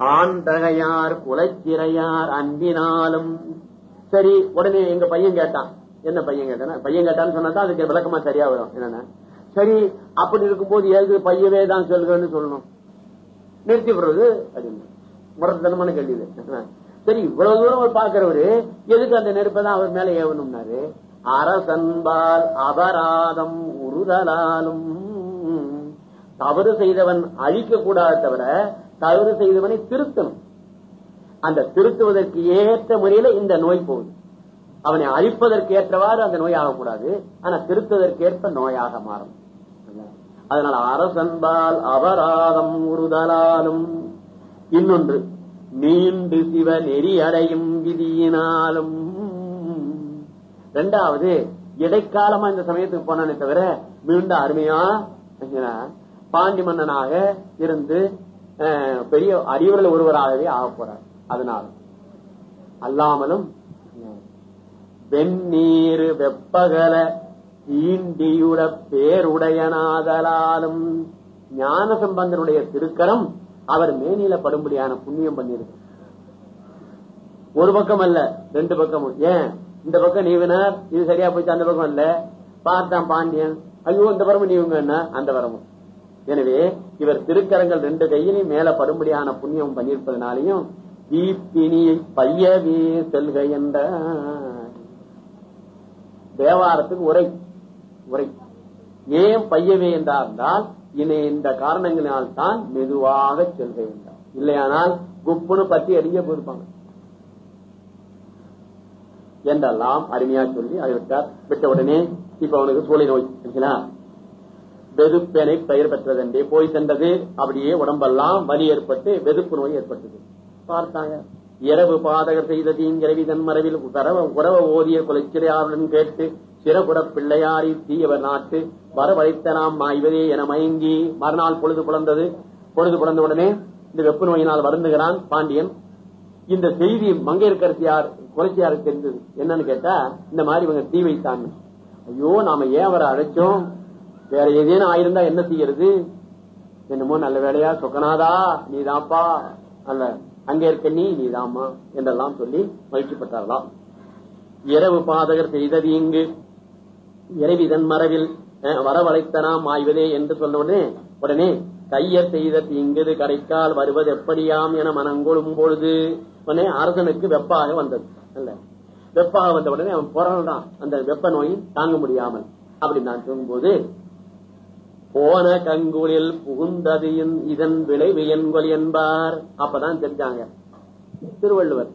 ஆண்டகையார் குலச்சிறையார் அன்பினாலும். சரி உடனே எங்க பையன் கேட்டான். என்ன பையன் கேட்டானா? பையன் கேட்டான்னு சொன்னா அதுக்கு விளக்கமா சரியா வரும். என்னன்னா சரி அப்படி இருக்கும்போது ஏது பையவே தான் சொல்கிறேன்னு சொல்லணும். நிறுத்தி விடுறது அப்படின்னு. முரட்டுத்தனமான கேள்வி சரி இவ்வளவு தூரம் அவர் பாக்குறவரு எதுக்கு அந்த நெருப்பை தான் அவர் மேல ஏவணும்னாரு? அரசன்பால் அபராதம் உருதலாலும். தவறு செய்தவன் அழிக்க கூடாது தவிர தவறு செய்தவனை திருத்தணும். அந்த திருத்துவதற்கு ஏற்ற முறையில இந்த நோய் போகுது. அவனை அழிப்பதற்கு ஏற்றவாறு அந்த நோய் ஆகக்கூடாது. ஆனா திருத்துவதற்கு ஏற்ப நோயாக மாறும். அதனால அரசன்பால் அபராதம் உறுதலாலும் இன்னொன்று மீண்டு சிவ நெறியடையும் விதியினாலும். ரெண்டாவது இடைக்காலமா இந்த சமயத்துக்கு போனானே தவிர மீண்டும் அருமையா பாண்டி மன்னனாக இருந்து பெரிய அறிவுரில் ஒருவராகவே ஆக போறார். அதனால அல்லாமலும் வெந்நீர் வெப்பகல ஈண்டியுட பேருடையனாதலாலும் ஞான சம்பந்தனுடைய திருக்கரம் அவர் மேனில படும்படியான புண்ணியம் பண்ணிருக்கு ஒரு பக்கம் அல்ல ரெண்டு பக்கமும். ஏன்? இந்த பக்கம் நீவினார் இது சரியா போச்சு அந்த பக்கம் இல்ல பார்த்தான் பாண்டியன். ஐயோ இந்த பரமும் நீவுங்க அந்த வரமும் எனவே இவர் திருக்கரங்கள் ரெண்டு கையிலையும் மேல படும்படியான புண்ணியம் பண்ணியிருப்பதனாலையும் தீப்பினியை பையவே செல்க என்ற தேவாரத்துக்கு உரை உரை. ஏன் பையவே என்றால் இந்த காரணங்களினால் தான் மெதுவாக செல்க என்றார். இல்லையானால் குப்புன்னு பத்தி அடிக்க போயிருப்பாங்க. என்றெல்லாம் அருமையா சொல்லி அதை விட்டார் விட்ட உடனே இப்ப அவனுக்கு சூழலை நோய் வெதுப்பெனை பெயர் பெற்றதென்றே போய் சென்றது. அப்படியே உடம்பெல்லாம் வலி ஏற்பட்டு வெதுப்பு நோய் ஏற்பட்டது. பார்த்தாங்க இரவு பாதகர் செய்த தீங்கிரவி தன்மரவில் உறவ ஓதிய கொலைச்சிறையாருடன் கேட்டு சிறகுட பிள்ளையாரி தீயவர் நாட்டு வரவழைத்த நாம் மாய்வதே என மயங்கி மறுநாள் பொழுது புலந்தது. பொழுது புலந்த உடனே இந்த வெப்பு நோயினால் வருந்துகிறான் பாண்டியன். இந்த செய்தி மங்கையர்கரசியார் கொலைச்சியாருக்கு தெரிந்தது. என்னன்னு கேட்டா இந்த மாதிரி இவங்க தீ வைத்தாங்க. ஐயோ நாம ஏன் அவரை அழைச்சோம்? வேற ஏதேனும் ஆயிருந்தா என்ன செய்யறது? என்னமோ நல்ல வேலையா சொக்கனாதா நீதாப்பா அல்ல அங்கே இருக்க நீ நீதாமா என்றெல்லாம் சொல்லி மகிழ்ச்சிப்பட்டார்களாம் இரவு பாதகர் செய்தது இங்கு. இரவிதன் மரவில் வரவழைத்தனாம் ஆய்வதே என்று சொன்ன உடனே உடனே கையர் செய்த தீங்குது கடைக்கால் வருவது எப்படியாம் என மனங்கொழும் பொழுது உடனே அரசனுக்கு வெப்பாக வந்தது. அல்ல வெப்பாக வந்த உடனே அவன் புறல்தான் அந்த வெப்ப நோய் தாங்க முடியாமல். அப்படி நான் சொல்லும்போது போன கங்குளில் புகுந்தது இதன் விளைவு என்கொல் என்பார். அப்பதான் தெரிஞ்சாங்க. திருவள்ளுவர்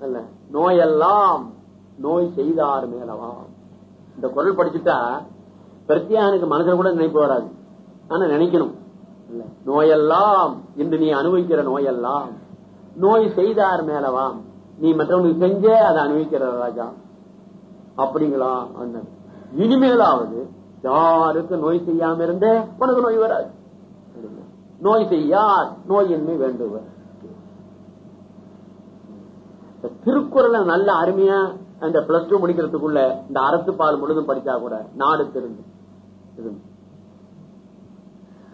அல்ல நோயெல்லாம் நோய் செய்தார் மேலவாம் இந்த குரல் படிச்சுட்டா பிரத்யானுக்கு மனசுல கூட நினைப்பு வராது. ஆனா நினைக்கணும். நோயெல்லாம் இன்று நீ அனுபவிக்கிற நோயெல்லாம் நோய் செய்தார் மேலவாம் நீ மற்றவனுக்கு செஞ்சே அதை அனுபவிக்கிற ராஜா. அப்படிங்களா? இனிமேலாவது யாருக்கு நோய் செய்யாம இருந்தே? உனக்கு நோய் வராது. நோய் செய்யார் நோயின்மை வேண்டுவர். திருக்குறளை நல்ல அருமையா அந்த பிளஸ் டூ முடிக்கிறதுக்குள்ள இந்த அரசு பால் முழுதும் படிச்சா கூட நாடு தெரிந்து.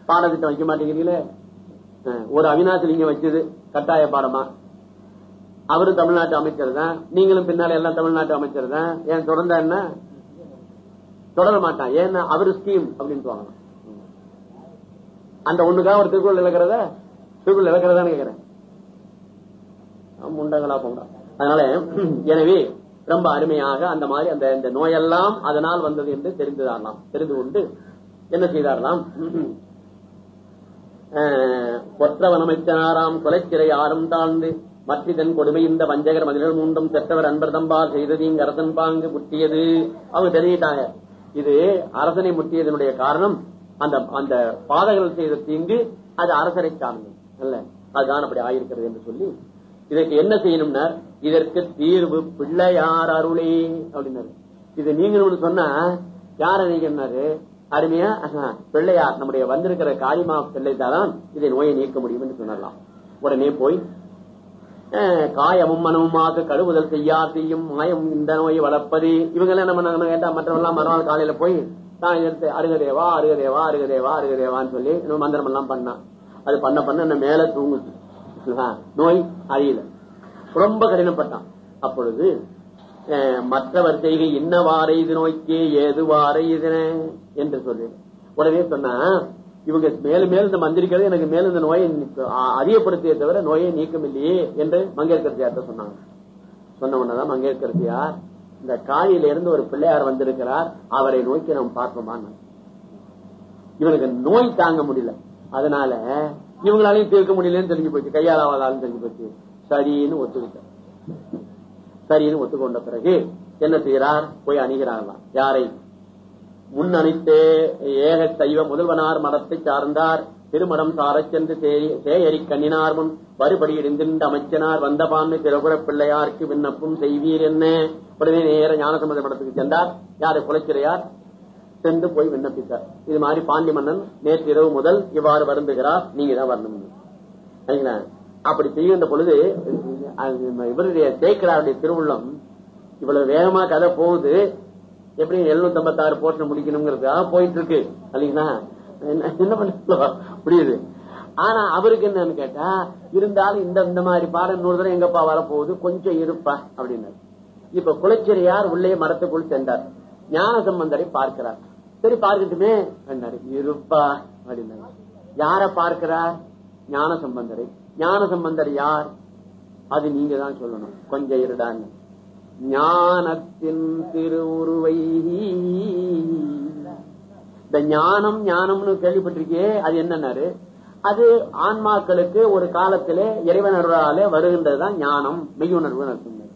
பாடத்திட்டம் வைக்க மாட்டேங்கிறீங்களே? ஒரு அவினாசிலிங்க வச்சது கட்டாய பாடமா? அவரு தமிழ்நாட்டு அமைச்சர் தான். நீங்களும் பின்னால எல்லாம் தமிழ்நாட்டு அமைச்சர் தான். ஏன் தொடர்ந்தா என்ன? தொடர மாட்டான். ஏன்னா அவரு ஸ்கீம் அப்படின்னு அந்த ஒண்ணுக்காக ஒரு திருக்குறள் இழக்கிறத திருக்குறள் இழக்கிறதான்னு கேக்குறேன். முண்டங்களா போங்க அதனால எனவே ரொம்ப அருமையாக அந்த மாதிரி அந்த இந்த நோயெல்லாம் அதனால் வந்தது என்று தெரிந்துதாரலாம் தெரிந்து கொண்டு என்ன செய்தாரலாம் ஒற்றவனமைச்சனாராம் கொலைச்சிறை ஆறும் தாழ்ந்து மற்றிதன் கொடுமை இந்த வஞ்சகர் மதில்கள் மூன்றும் செற்றவர் அன்பர் செய்ததையும் செய்தது இங்கு அரசன் பாங்கு முட்டியது அவங்க தெரிஞ்சிட்டாங்க இது அரசனை முட்டியதனுடைய காரணம். அந்த அந்த பாதகங்கள் செய்த தீங்கு அது அரசரை சார்ந்தது அல்ல அதுதான் அப்படி ஆயிருக்கிறது என்று சொல்லி இதற்கு என்ன செய்யணும்னா இதற்கு தீர்வு பிள்ளையார் அருளே அப்படின்னாரு. இது நீங்க சொன்னா யார நீங்கன்னாரு அருமையா பிள்ளையார் நம்முடைய வந்திருக்கிற காளிமா பிள்ளை தான் இதை நோயை நீக்க முடியும் என்று சொன்னலாம் உடனே போய் காயமும் மனமுமாக கழுவுதல் செய்யா செய்யும் மாயம் இந்த நோயை வளர்ப்பது. இவங்க என்ன கேட்டா மற்றவெல்லாம் மறுநாள் காலையில போய் நான் எடுத்து அருகதேவா அருகதேவா அருகதேவா அருகதேவான்னு சொல்லி மந்திரம் எல்லாம் பண்ணான் அது பண்ண பண்ண என்ன மேல தூங்குச்சு நோய் அறியல ரொம்ப கடினப்பட்டான். அப்பொழுது அஹ், மற்றவர் செய்கை இன்னவாறு இது நோய்க்கே ஏதுவாறு இதன என்று சொல்லி உடனே சொன்ன இவங்க மேலும் மேலும் இந்த மந்திரிக்கிறது எனக்கு மேலும் இந்த நோயை அறியப்படுத்திய தவிர நோயை நீக்கம் இல்லையே என்று மங்கேற்கரசியார்ட்ட சொன்னாங்க. சொன்ன உடனேதான் மங்கேற்கரசியார் இந்த காலியில இருந்து ஒரு பிள்ளையார் வந்திருக்கிறார் அவரை நோக்கி நாம் பார்ப்போமான்னு. இவனுக்கு நோய் தாங்க முடியல. அதனால இவங்களாலையும் தீர்க்க முடியலன்னு தெரிஞ்சு போச்சு. கையாளாவதாலும் தெரிஞ்சு போச்சு. சரின்னு ஒத்துக்கிட்டார். சரின்னு ஒத்துக்கொண்ட பிறகு என்ன செய்யறார் போய் அணுகிறார்களாம். யாரை? முன் அணித்தே ஏக சைவ முதல்வனார் மதத்தை சார்ந்தார். திருமணம் சாரச் சென்று சேயரி கண்ணினார் முன் வருபடி இடிந்திருந்த அமைச்சனார் வந்த பான்மை திரபுர பிள்ளையாருக்கு விண்ணப்பம் செய்வீர் என்ன? உடனே நேர ஞானசம்பந்த மடத்துக்கு சென்றார். யாரு? குலைச்சிறையார். சென்று போய் விண்ணப்பித்தார். இது மாதிரி பாண்டி மன்னன் நேற்று இரவு முதல் இவ்வாறு வருந்துகிறார். நீங்க தான் வரணும் சரிங்களா? அப்படி செய்கின்ற பொழுது அது இவருடைய சேக்கராருடைய திருவுள்ளம் இவ்வளவு வேகமா கதை போகுது. எப்படி எழுநூத்தி ஐம்பத்தாறு போர்ஷன் முடிக்கணுங்கிறதுக்காக போயிட்டு இருக்கு இல்லைங்களா? என்ன பண்ண புரியுது. ஆனா அவருக்கு என்னன்னு கேட்டா இருந்தாலும் இந்த இந்த மாதிரி பாடம் இன்னொரு தடவை எங்கப்பா வரப்போகுது? கொஞ்சம் இருப்பா அப்படின்னாரு. இப்ப குலச்செரியார் உள்ளே மரத்துக்குள் சென்றார். ஞான சம்பந்தரை பார்க்கிறார். சரி பார்க்கட்டுமே இருப்பா அப்படின்னாரு. யார பார்க்கிறார்? ஞான சம்பந்தரை ஞான சம்பந்தர் யார்? அது நீங்க தான் சொல்லணும். கொஞ்சம் இருடான்னு. ஞானத்தின் திருவுருவை. இந்த ஞானம் ஞானம்னு கேள்விப்பட்டிருக்கே அது என்னன்னாரு? அது ஆன்மாக்களுக்கு ஒரு காலத்திலே இறைவனர்களாலே வருகின்றதுதான் ஞானம் மெய்யுணர்வு சொன்னார்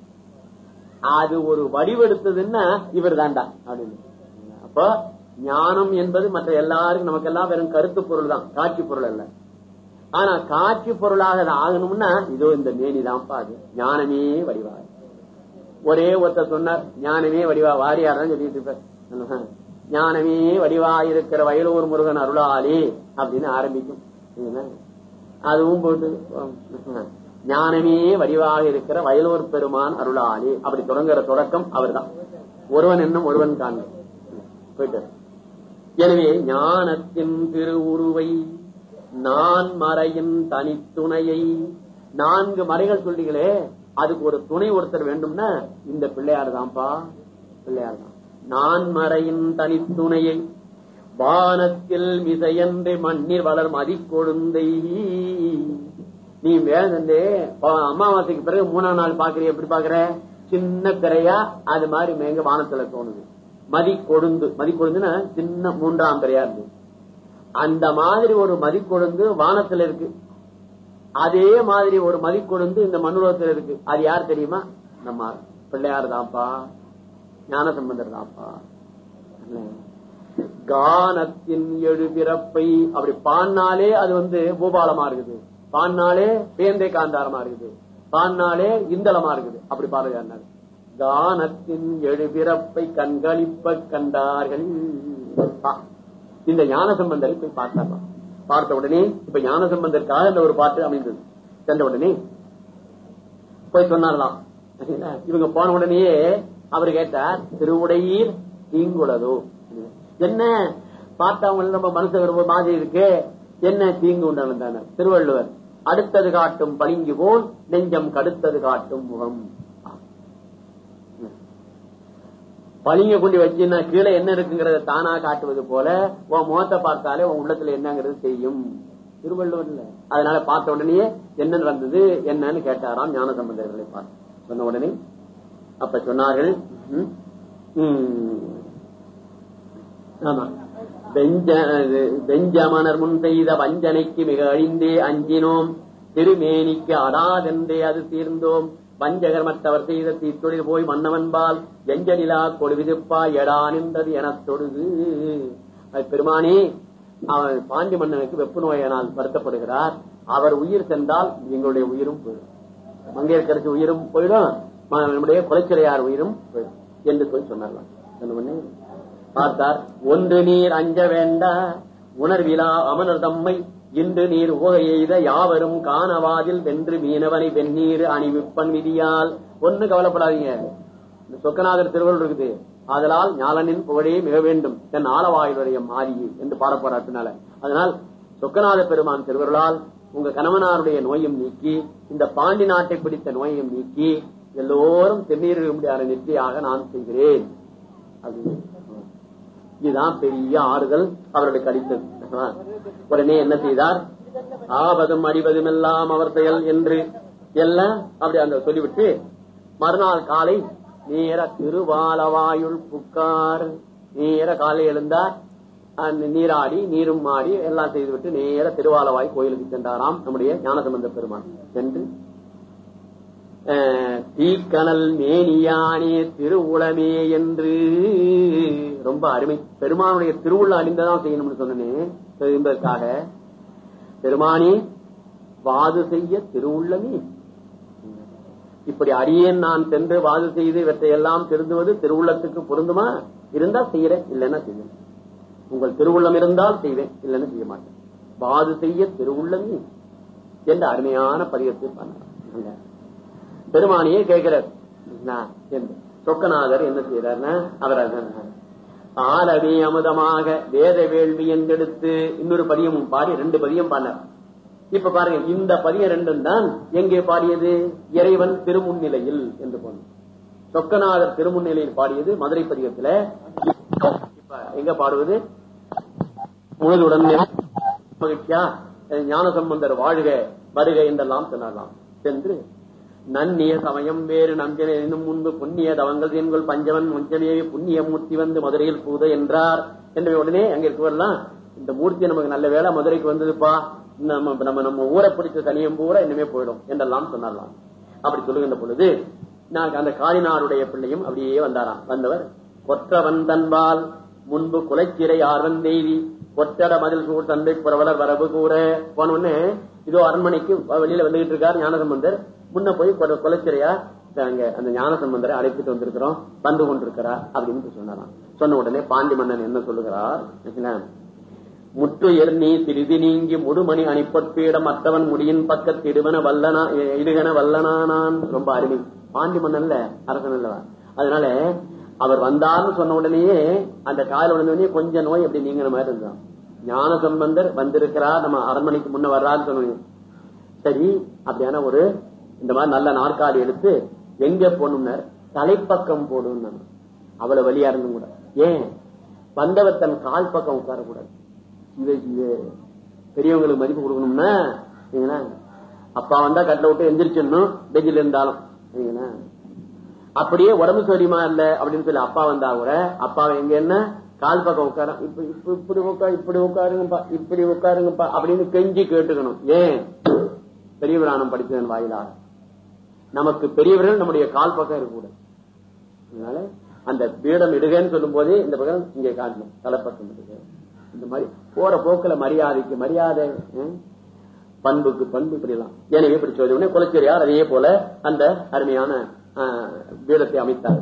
அது ஒரு வடிவெடுத்ததுன்னா இவர் தாண்டா அப்படின்னு. அப்போ ஞானம் என்பது மற்ற எல்லாருக்கும் நமக்கு எல்லாம் வெறும் கருத்து பொருள் தான் காட்சி பொருள் அல்ல. ஆனா காட்சி பொருளாக ஆகணும்னா இதோ இந்த மேனிதான் பாது அது. ஞானமே வடிவாக ஒரே ஒருத்தர் சொன்னார் ஞானமே வடிவா வாரியார் தான் சொல்லிட்டு இருப்பார். ஞானமே வடிவாயிருக்கிற வயலூர் முருகன் அருளாளி அப்படின்னு ஆரம்பிக்கும். அதுவும் போட்டு ஞானமே வடிவாக இருக்கிற வயலூர் பெருமான் அருளாளி அப்படி தொடங்குற தொடக்கம் அவர்தான். ஒருவன் என்னும் ஒருவன் காண்க போயிட்டார் எனவே ஞானத்தின் திருவுருவை நான் மறையின் தனித்துணையை நான்கு மறைகள் சொல்றீங்களே அதுக்கு ஒரு துணை ஒருத்தர் வேண்டும்னா இந்த பிள்ளையார் தான்ப்பா பிள்ளையார் தான் நான் மறையின் தனித்துணையை வானத்தில் மிசையன்று மண்ணில் வளர் மதிக்கொழுந்தை. நீ வேதந்தே அமாவாசைக்கு பிறகு மூணாம் நாள் பாக்குறிய எப்படி பாக்குற சின்ன பிறையா அது மாதிரி மேங்க வானத்துல தோணுது. மதி கொழுந்து மதி கொழுந்துன்னா சின்ன மூன்றாம் பிறையா இருந்து. அந்த மாதிரி ஒரு மதி கொழுந்து வானத்துல இருக்கு. அதே மாதிரி ஒரு மதி இந்த மண்ணுலகத்துல இருக்கு. அது யார் தெரியுமா? நம்ம பிள்ளையார் தான்ப்பா. ஞான சம்பந்தர் தான்ப்பா கானத்தின் எழு பிறப்பை அப்படி பாடினாலே அது வந்து பூபாலமா இருக்குது. பாடினாலே பேந்தை காந்தாரமா இருக்குது. பாடினாலே இந்தளமா இருக்குது. அப்படி பாருங்க கானத்தின் எழு பிறப்பை கண்களிப்ப கண்டார்கள். இந்த ஞான சம்பந்தரை போய் பார்த்தாராம் பார்த்த உடனே இப்ப ஞான சம்பந்தருக்காக அந்த ஒரு பாட்டு அமைந்தது. சென்ற உடனே போய் சொன்னாரலாம் இவங்க போன உடனேயே அவர் கேட்டார் திருவுடையீர் தீங்குளதோ என்ன? பார்த்தவங்க நம்ம மனசு ரொம்ப மாதிரி இருக்கு. என்ன தீங்கு உண்டான திருவள்ளுவர் அடுத்தது காட்டும் பளிங்கு போல் நெஞ்சம் கடுத்தது காட்டும் முகம். பளிங்க கொண்டு வச்சுன்னா கீழே என்ன இருக்குங்கிறத தானா காட்டுவது போல உன் முகத்தை பார்த்தாலே உன் உள்ளத்துல என்னங்கிறது செய்யும் திருவள்ளுவர்ல. அதனால பார்த்த உடனே என்ன நடந்தது என்னன்னு கேட்டாராம் ஞான சம்பந்தர்களை பார்த்து. சொன்ன உடனே அப்ப சொன்னார்கள் ம், ஆமா. வெஞ்சமனர் முன் செய்த வஞ்சனைக்கு மிக அழிந்தே அஞ்சினோம். திருமேனிக்கு அடாதென்றே அது தீர்ந்தோம். வஞ்சகர் மற்றவர் செய்த தீத்தொழில் போய் மன்னவன்பால் வெஞ்சலிலா கொடுவிதுப்பா எடா நின்றது எனத் தொழுது. அது பெருமானே அவன் பாண்டி மன்னனுக்கு வெப்பு நோயினால் வருத்தப்படுகிறார். அவர் உயிர் சென்றால் எங்களுடைய உயிரும் போயிடும். மங்கையர்கரசி உயிரும் போயிடும். நம்முடைய குலைச்சிறையார் உயிரும் போயிடும் என்று சொல்லி சொன்னார்களாம் பார்த்தார் ஒன்று நீர் அஞ்ச வேண்டா உணர்விலா அமனர் தம்மை இன்று நீர் உகை எய்த யாவரும் காணவாதில் வென்று மீனவனை வெந்நீர் அணிவிப்பன் விதியால். ஒண்ணு கவலைப்படாதீங்க. இந்த சொக்கநாதர் திருவள்ளுவர் இருக்குது. ஆதலால் ஞானனின் புகழே மிக வேண்டும். தன் ஆளவாயுடைய மாறி என்று பாடப்போறாட்டினால அதனால் சொக்கநாத பெருமான் திருவருளால் உங்க கணவனாருடைய நோயும் நீக்கி இந்த பாண்டி நாட்டை பிடித்த நோயையும் நீக்கி எல்லோரும் தென்னீர் முடியாத நெற்றியாக நான் செய்கிறேன். அப்படின்னு இதுதான் பெரிய ஆறுதல் அவர்களுக்கு அளித்தது. உடனே என்ன செய்தார்? ஆபதும் அடிவதும் எல்லாம் அவர் செயல் என்று எல்லாம் அப்படி அந்த சொல்லிவிட்டு மறுநாள் காலை நேர திருவாலவாயுள் புக்கார். நேர காலை எழுந்தார். நீராடி நீரும் ஆடி எல்லாம் செய்துவிட்டு நேர திருவாலவாய் கோயிலுக்கு சென்றாராம். நம்முடைய ஞானசம்பந்த பெருமான் சென்று அஹ், மேனியானே திருவுளமே என்று. ரொம்ப அருமை. பெருமானுடைய திருவுள்ள அணிந்ததான் செய்யணும்னு சொன்னேன் என்பதற்காக பெருமானே வாது செய்ய திருவுள்ளமே இப்படி அரியன் நான் சென்று வாது செய்து இவற்றையெல்லாம் திருந்துவது திருவுள்ளத்துக்கு பொருந்துமா? இருந்தா செய்யறேன் இல்லைன்னா செய்வேன் உங்கள் திருவுள்ளம் இருந்தால் செய்வேன் இல்லைன்னு செய்ய மாட்டேன். வாது செய்ய திருவுள்ளமே என்ற அருமையான பதியத்தை பண்ணார் பெருமானியே கேட்கிறார். சொக்கநாதர் என்ன செய்யறாருன்னா அவர் அதான் ஆலவே அமுதமாக வேத வேள்வி என்றெடுத்து இன்னொரு பதியமும் பாடி ரெண்டு பதியம் பாடினார். இப்ப பாருங்க இந்த பதியம் ரெண்டும் தான் எங்கே பாடியது? இறைவன் திருமுன்னிலையில் என்று போனோம் சொக்கநாதர் திருமுன்னிலையில் பாடியது மதுரை பதியத்துல இப்ப எங்க பாடுவது? முழுதுடன் மகிழ்ச்சியா? ஞான சம்பந்தர் வாழ்க வருக என்றெல்லாம் சொன்னாராம் சென்று நன்னிய சமயம் வேறு நம்பின முன்பு புண்ணிய தவங்கள் என்கள் பஞ்சவன் முஞ்சமே புண்ணிய மூர்த்தி வந்து மதுரையில் பூத என்றார். என்ற உடனே அங்க இருக்கவரெல்லாம் இந்த மூர்த்தி நமக்கு நல்ல வேளை மதுரைக்கு வந்ததுப்பா. நம்ம நம்ம நம்ம ஊரை பிடிச்ச தனியம் பூரா இனிமே போயிடும் என்றெல்லாம் சொன்னாரலாம் அப்படி சொல்லுகின்ற பொழுது நான் அந்த காளினாருடைய பிள்ளையும் அப்படியே வந்தாராம். வந்தவர் கொற்றவன் தன்பால் முன்பு குலைச்சிறை ஆர்வன் தேவி ஒற்றட மதில் சூழ் தந்தை புறவலர் வரவு கூற போன உடனே இதோ அரண்மனைக்கு வெளியில வந்துகிட்டு இருக்காரு ஞானசம்பந்தர். முன்ன போய் குலைச்சிறையா அங்க அந்த ஞானசம்பந்தரை அழைப்பிட்டு வந்திருக்கிறோம் வந்து கொண்டிருக்கிறார் அப்படின்னு சொன்னாராம். சொன்ன உடனே பாண்டி மன்னன் என்ன சொல்லுகிறார்? சரிங்களா? முற்றுயர் நீ சிறிது நீங்கி முடுமணி அணிப்பட்பீடம் மற்றவன் முடியின் பக்கத்து இடுவன வல்லனா இடுகன வல்லனானான். ரொம்ப அருமை. பாண்டி மன்னன்ல அரசன் அல்லவா? அதனால அவர் வந்தார்னு சொன்ன உடனேயே அந்த கால உடனே கொஞ்சம் நோய் அப்படி நீங்கிற மாதிரி இருந்தான் ஞான சம்பந்தர் வந்திருக்கிறார் நம்ம அரண்மனைக்கு முன்ன வர்றான்னு சொன்னீங்க சரி அப்படியான ஒரு இந்த மாதிரி நல்ல நாற்காலி எடுத்து எங்க போகணும்னார்? தலைப்பக்கம் போடும் அவ்வளவு வழியா இருந்தும் கூட. ஏன்? வந்தவர் தன் கால் பக்கம் உட்காரக்கூடாது. இது இது பெரியவங்களுக்கு மதிப்பு கொடுக்கணும்னா சரிங்களா? அப்பா வந்தா கட்டில விட்டு எந்திரிச்சிடணும் பெஞ்சில் இருந்தாலும். சரிங்களா? அப்படியே உடம்பு சரியுமா இல்ல? அப்படின்னு சொல்லி அப்பா வந்தா கூட அப்பாவை எங்க என்ன? கால் பக்கம் உட்கார இப்ப இப்ப இப்படி உட்கா இப்படி உட்காருங்கப்பா இப்படி உட்காருங்கப்பா அப்படின்னு கெஞ்சி கேட்டுக்கணும். ஏன்? பெரிய புராணம் படித்ததன் வாயிலாக. நமக்கு பெரியவர்கள் நம்முடைய கால் பக்கம் இருக்கக்கூடாது. அதனால அந்த பீடம் இடுகன்னு சொல்லும் போதே இந்த பக்கம் இங்கே காட்டணும். தலைப்பக்கம் இடுக. இந்த மாதிரி போற போக்குல மரியாதைக்கு மரியாதை பண்புக்கு பண்பு இப்படி எல்லாம் எனவே இப்படி சொல்லி உடனே குலச்சேரியார் அதே போல அந்த அருமையான பீடத்தை அமைத்தார்.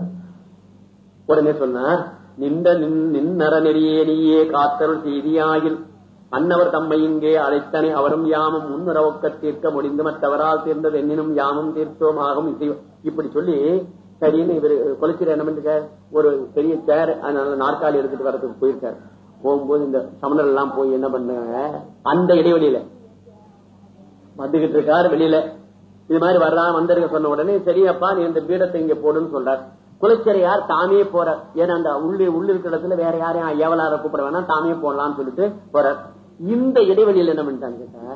உடனே சொன்னார் நின்ற நின்- நின்னற நெறியே நீயே காத்தருள் செய்தியாயில். அன்னவர் தம்மை இங்கே அழைத்தனை அவரும் யாமும் முன்னுறவுக்க தீர்க்க முடிந்து மற்றவரால் தீர்ந்தது என்னினும் யாமும் தீர்த்தோம் ஆகும். இப்படி சொல்லி சரின்னு இவர் கொலைச்சிட என்ன பண்ணிருக்கார் ஒரு பெரிய சேர் அதனால நாற்காலி எடுத்துட்டு வரதுக்கு போயிருக்காரு. போகும்போது இந்த சமணர் எல்லாம் போய் என்ன பண்ணாங்க? அந்த இடைவெளியில வந்துகிட்டு இருக்காரு வெளியில. இது மாதிரி வர்றான் வந்திருக்க சொன்ன உடனே சரியப்பா நீ இந்த பீடத்தை இங்க போடுன்னு சொல்றார். குலச்சரையார் தாமே போறார் ஏன்னா அந்த உள்ளே உள்ள இருக்கிற இடத்துல வேற யாரையும் ஏவலார கூப்பிட வேணாம் தாமே போடலாம்னு சொல்லிட்டு போறார். இந்த இடைவெளியில் என்ன பண்ணிட்டாங்க கேட்டா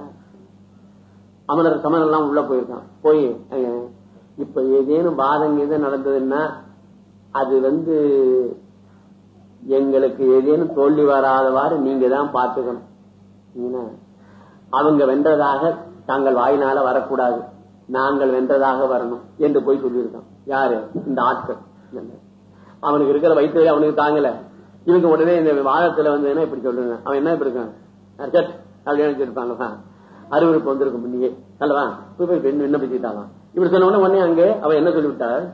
அமரர் எல்லாம் உள்ள போயிருக்கான். போய் அஹ், இப்ப ஏதேனும் வாதம் எது நடந்ததுன்னா அது வந்து எங்களுக்கு ஏதேனும் தோல்வி வராதவாறு நீங்க தான் பாத்துக்கணும் அவங்க வென்றதாக தாங்கள் வாயினால வரக்கூடாது. நாங்கள் வென்றதாக வரணும் என்று போய் சொல்லியிருக்கான். யாரு? இந்த ஆட்கள். அவனுக்கு இருக்கிற வயிற்று அவனுக்கு தாங்கல. இவங்க உடனே இந்த வாதத்துல வந்து என்ன இப்படி சொல்லுங்க அவன் என்ன இப்படி இருக்கான்? சட் அப்படின்னு நினைச்சிருப்பாங்க அருவருப்பு வந்திருக்கும் முன்னையே. அல்லவா? போய் பெண் என்ன பேசிட்டாலாம் இப்படி சொன்ன உடனே உடனே அங்கே அவன் என்ன சொல்லிவிட்டார்?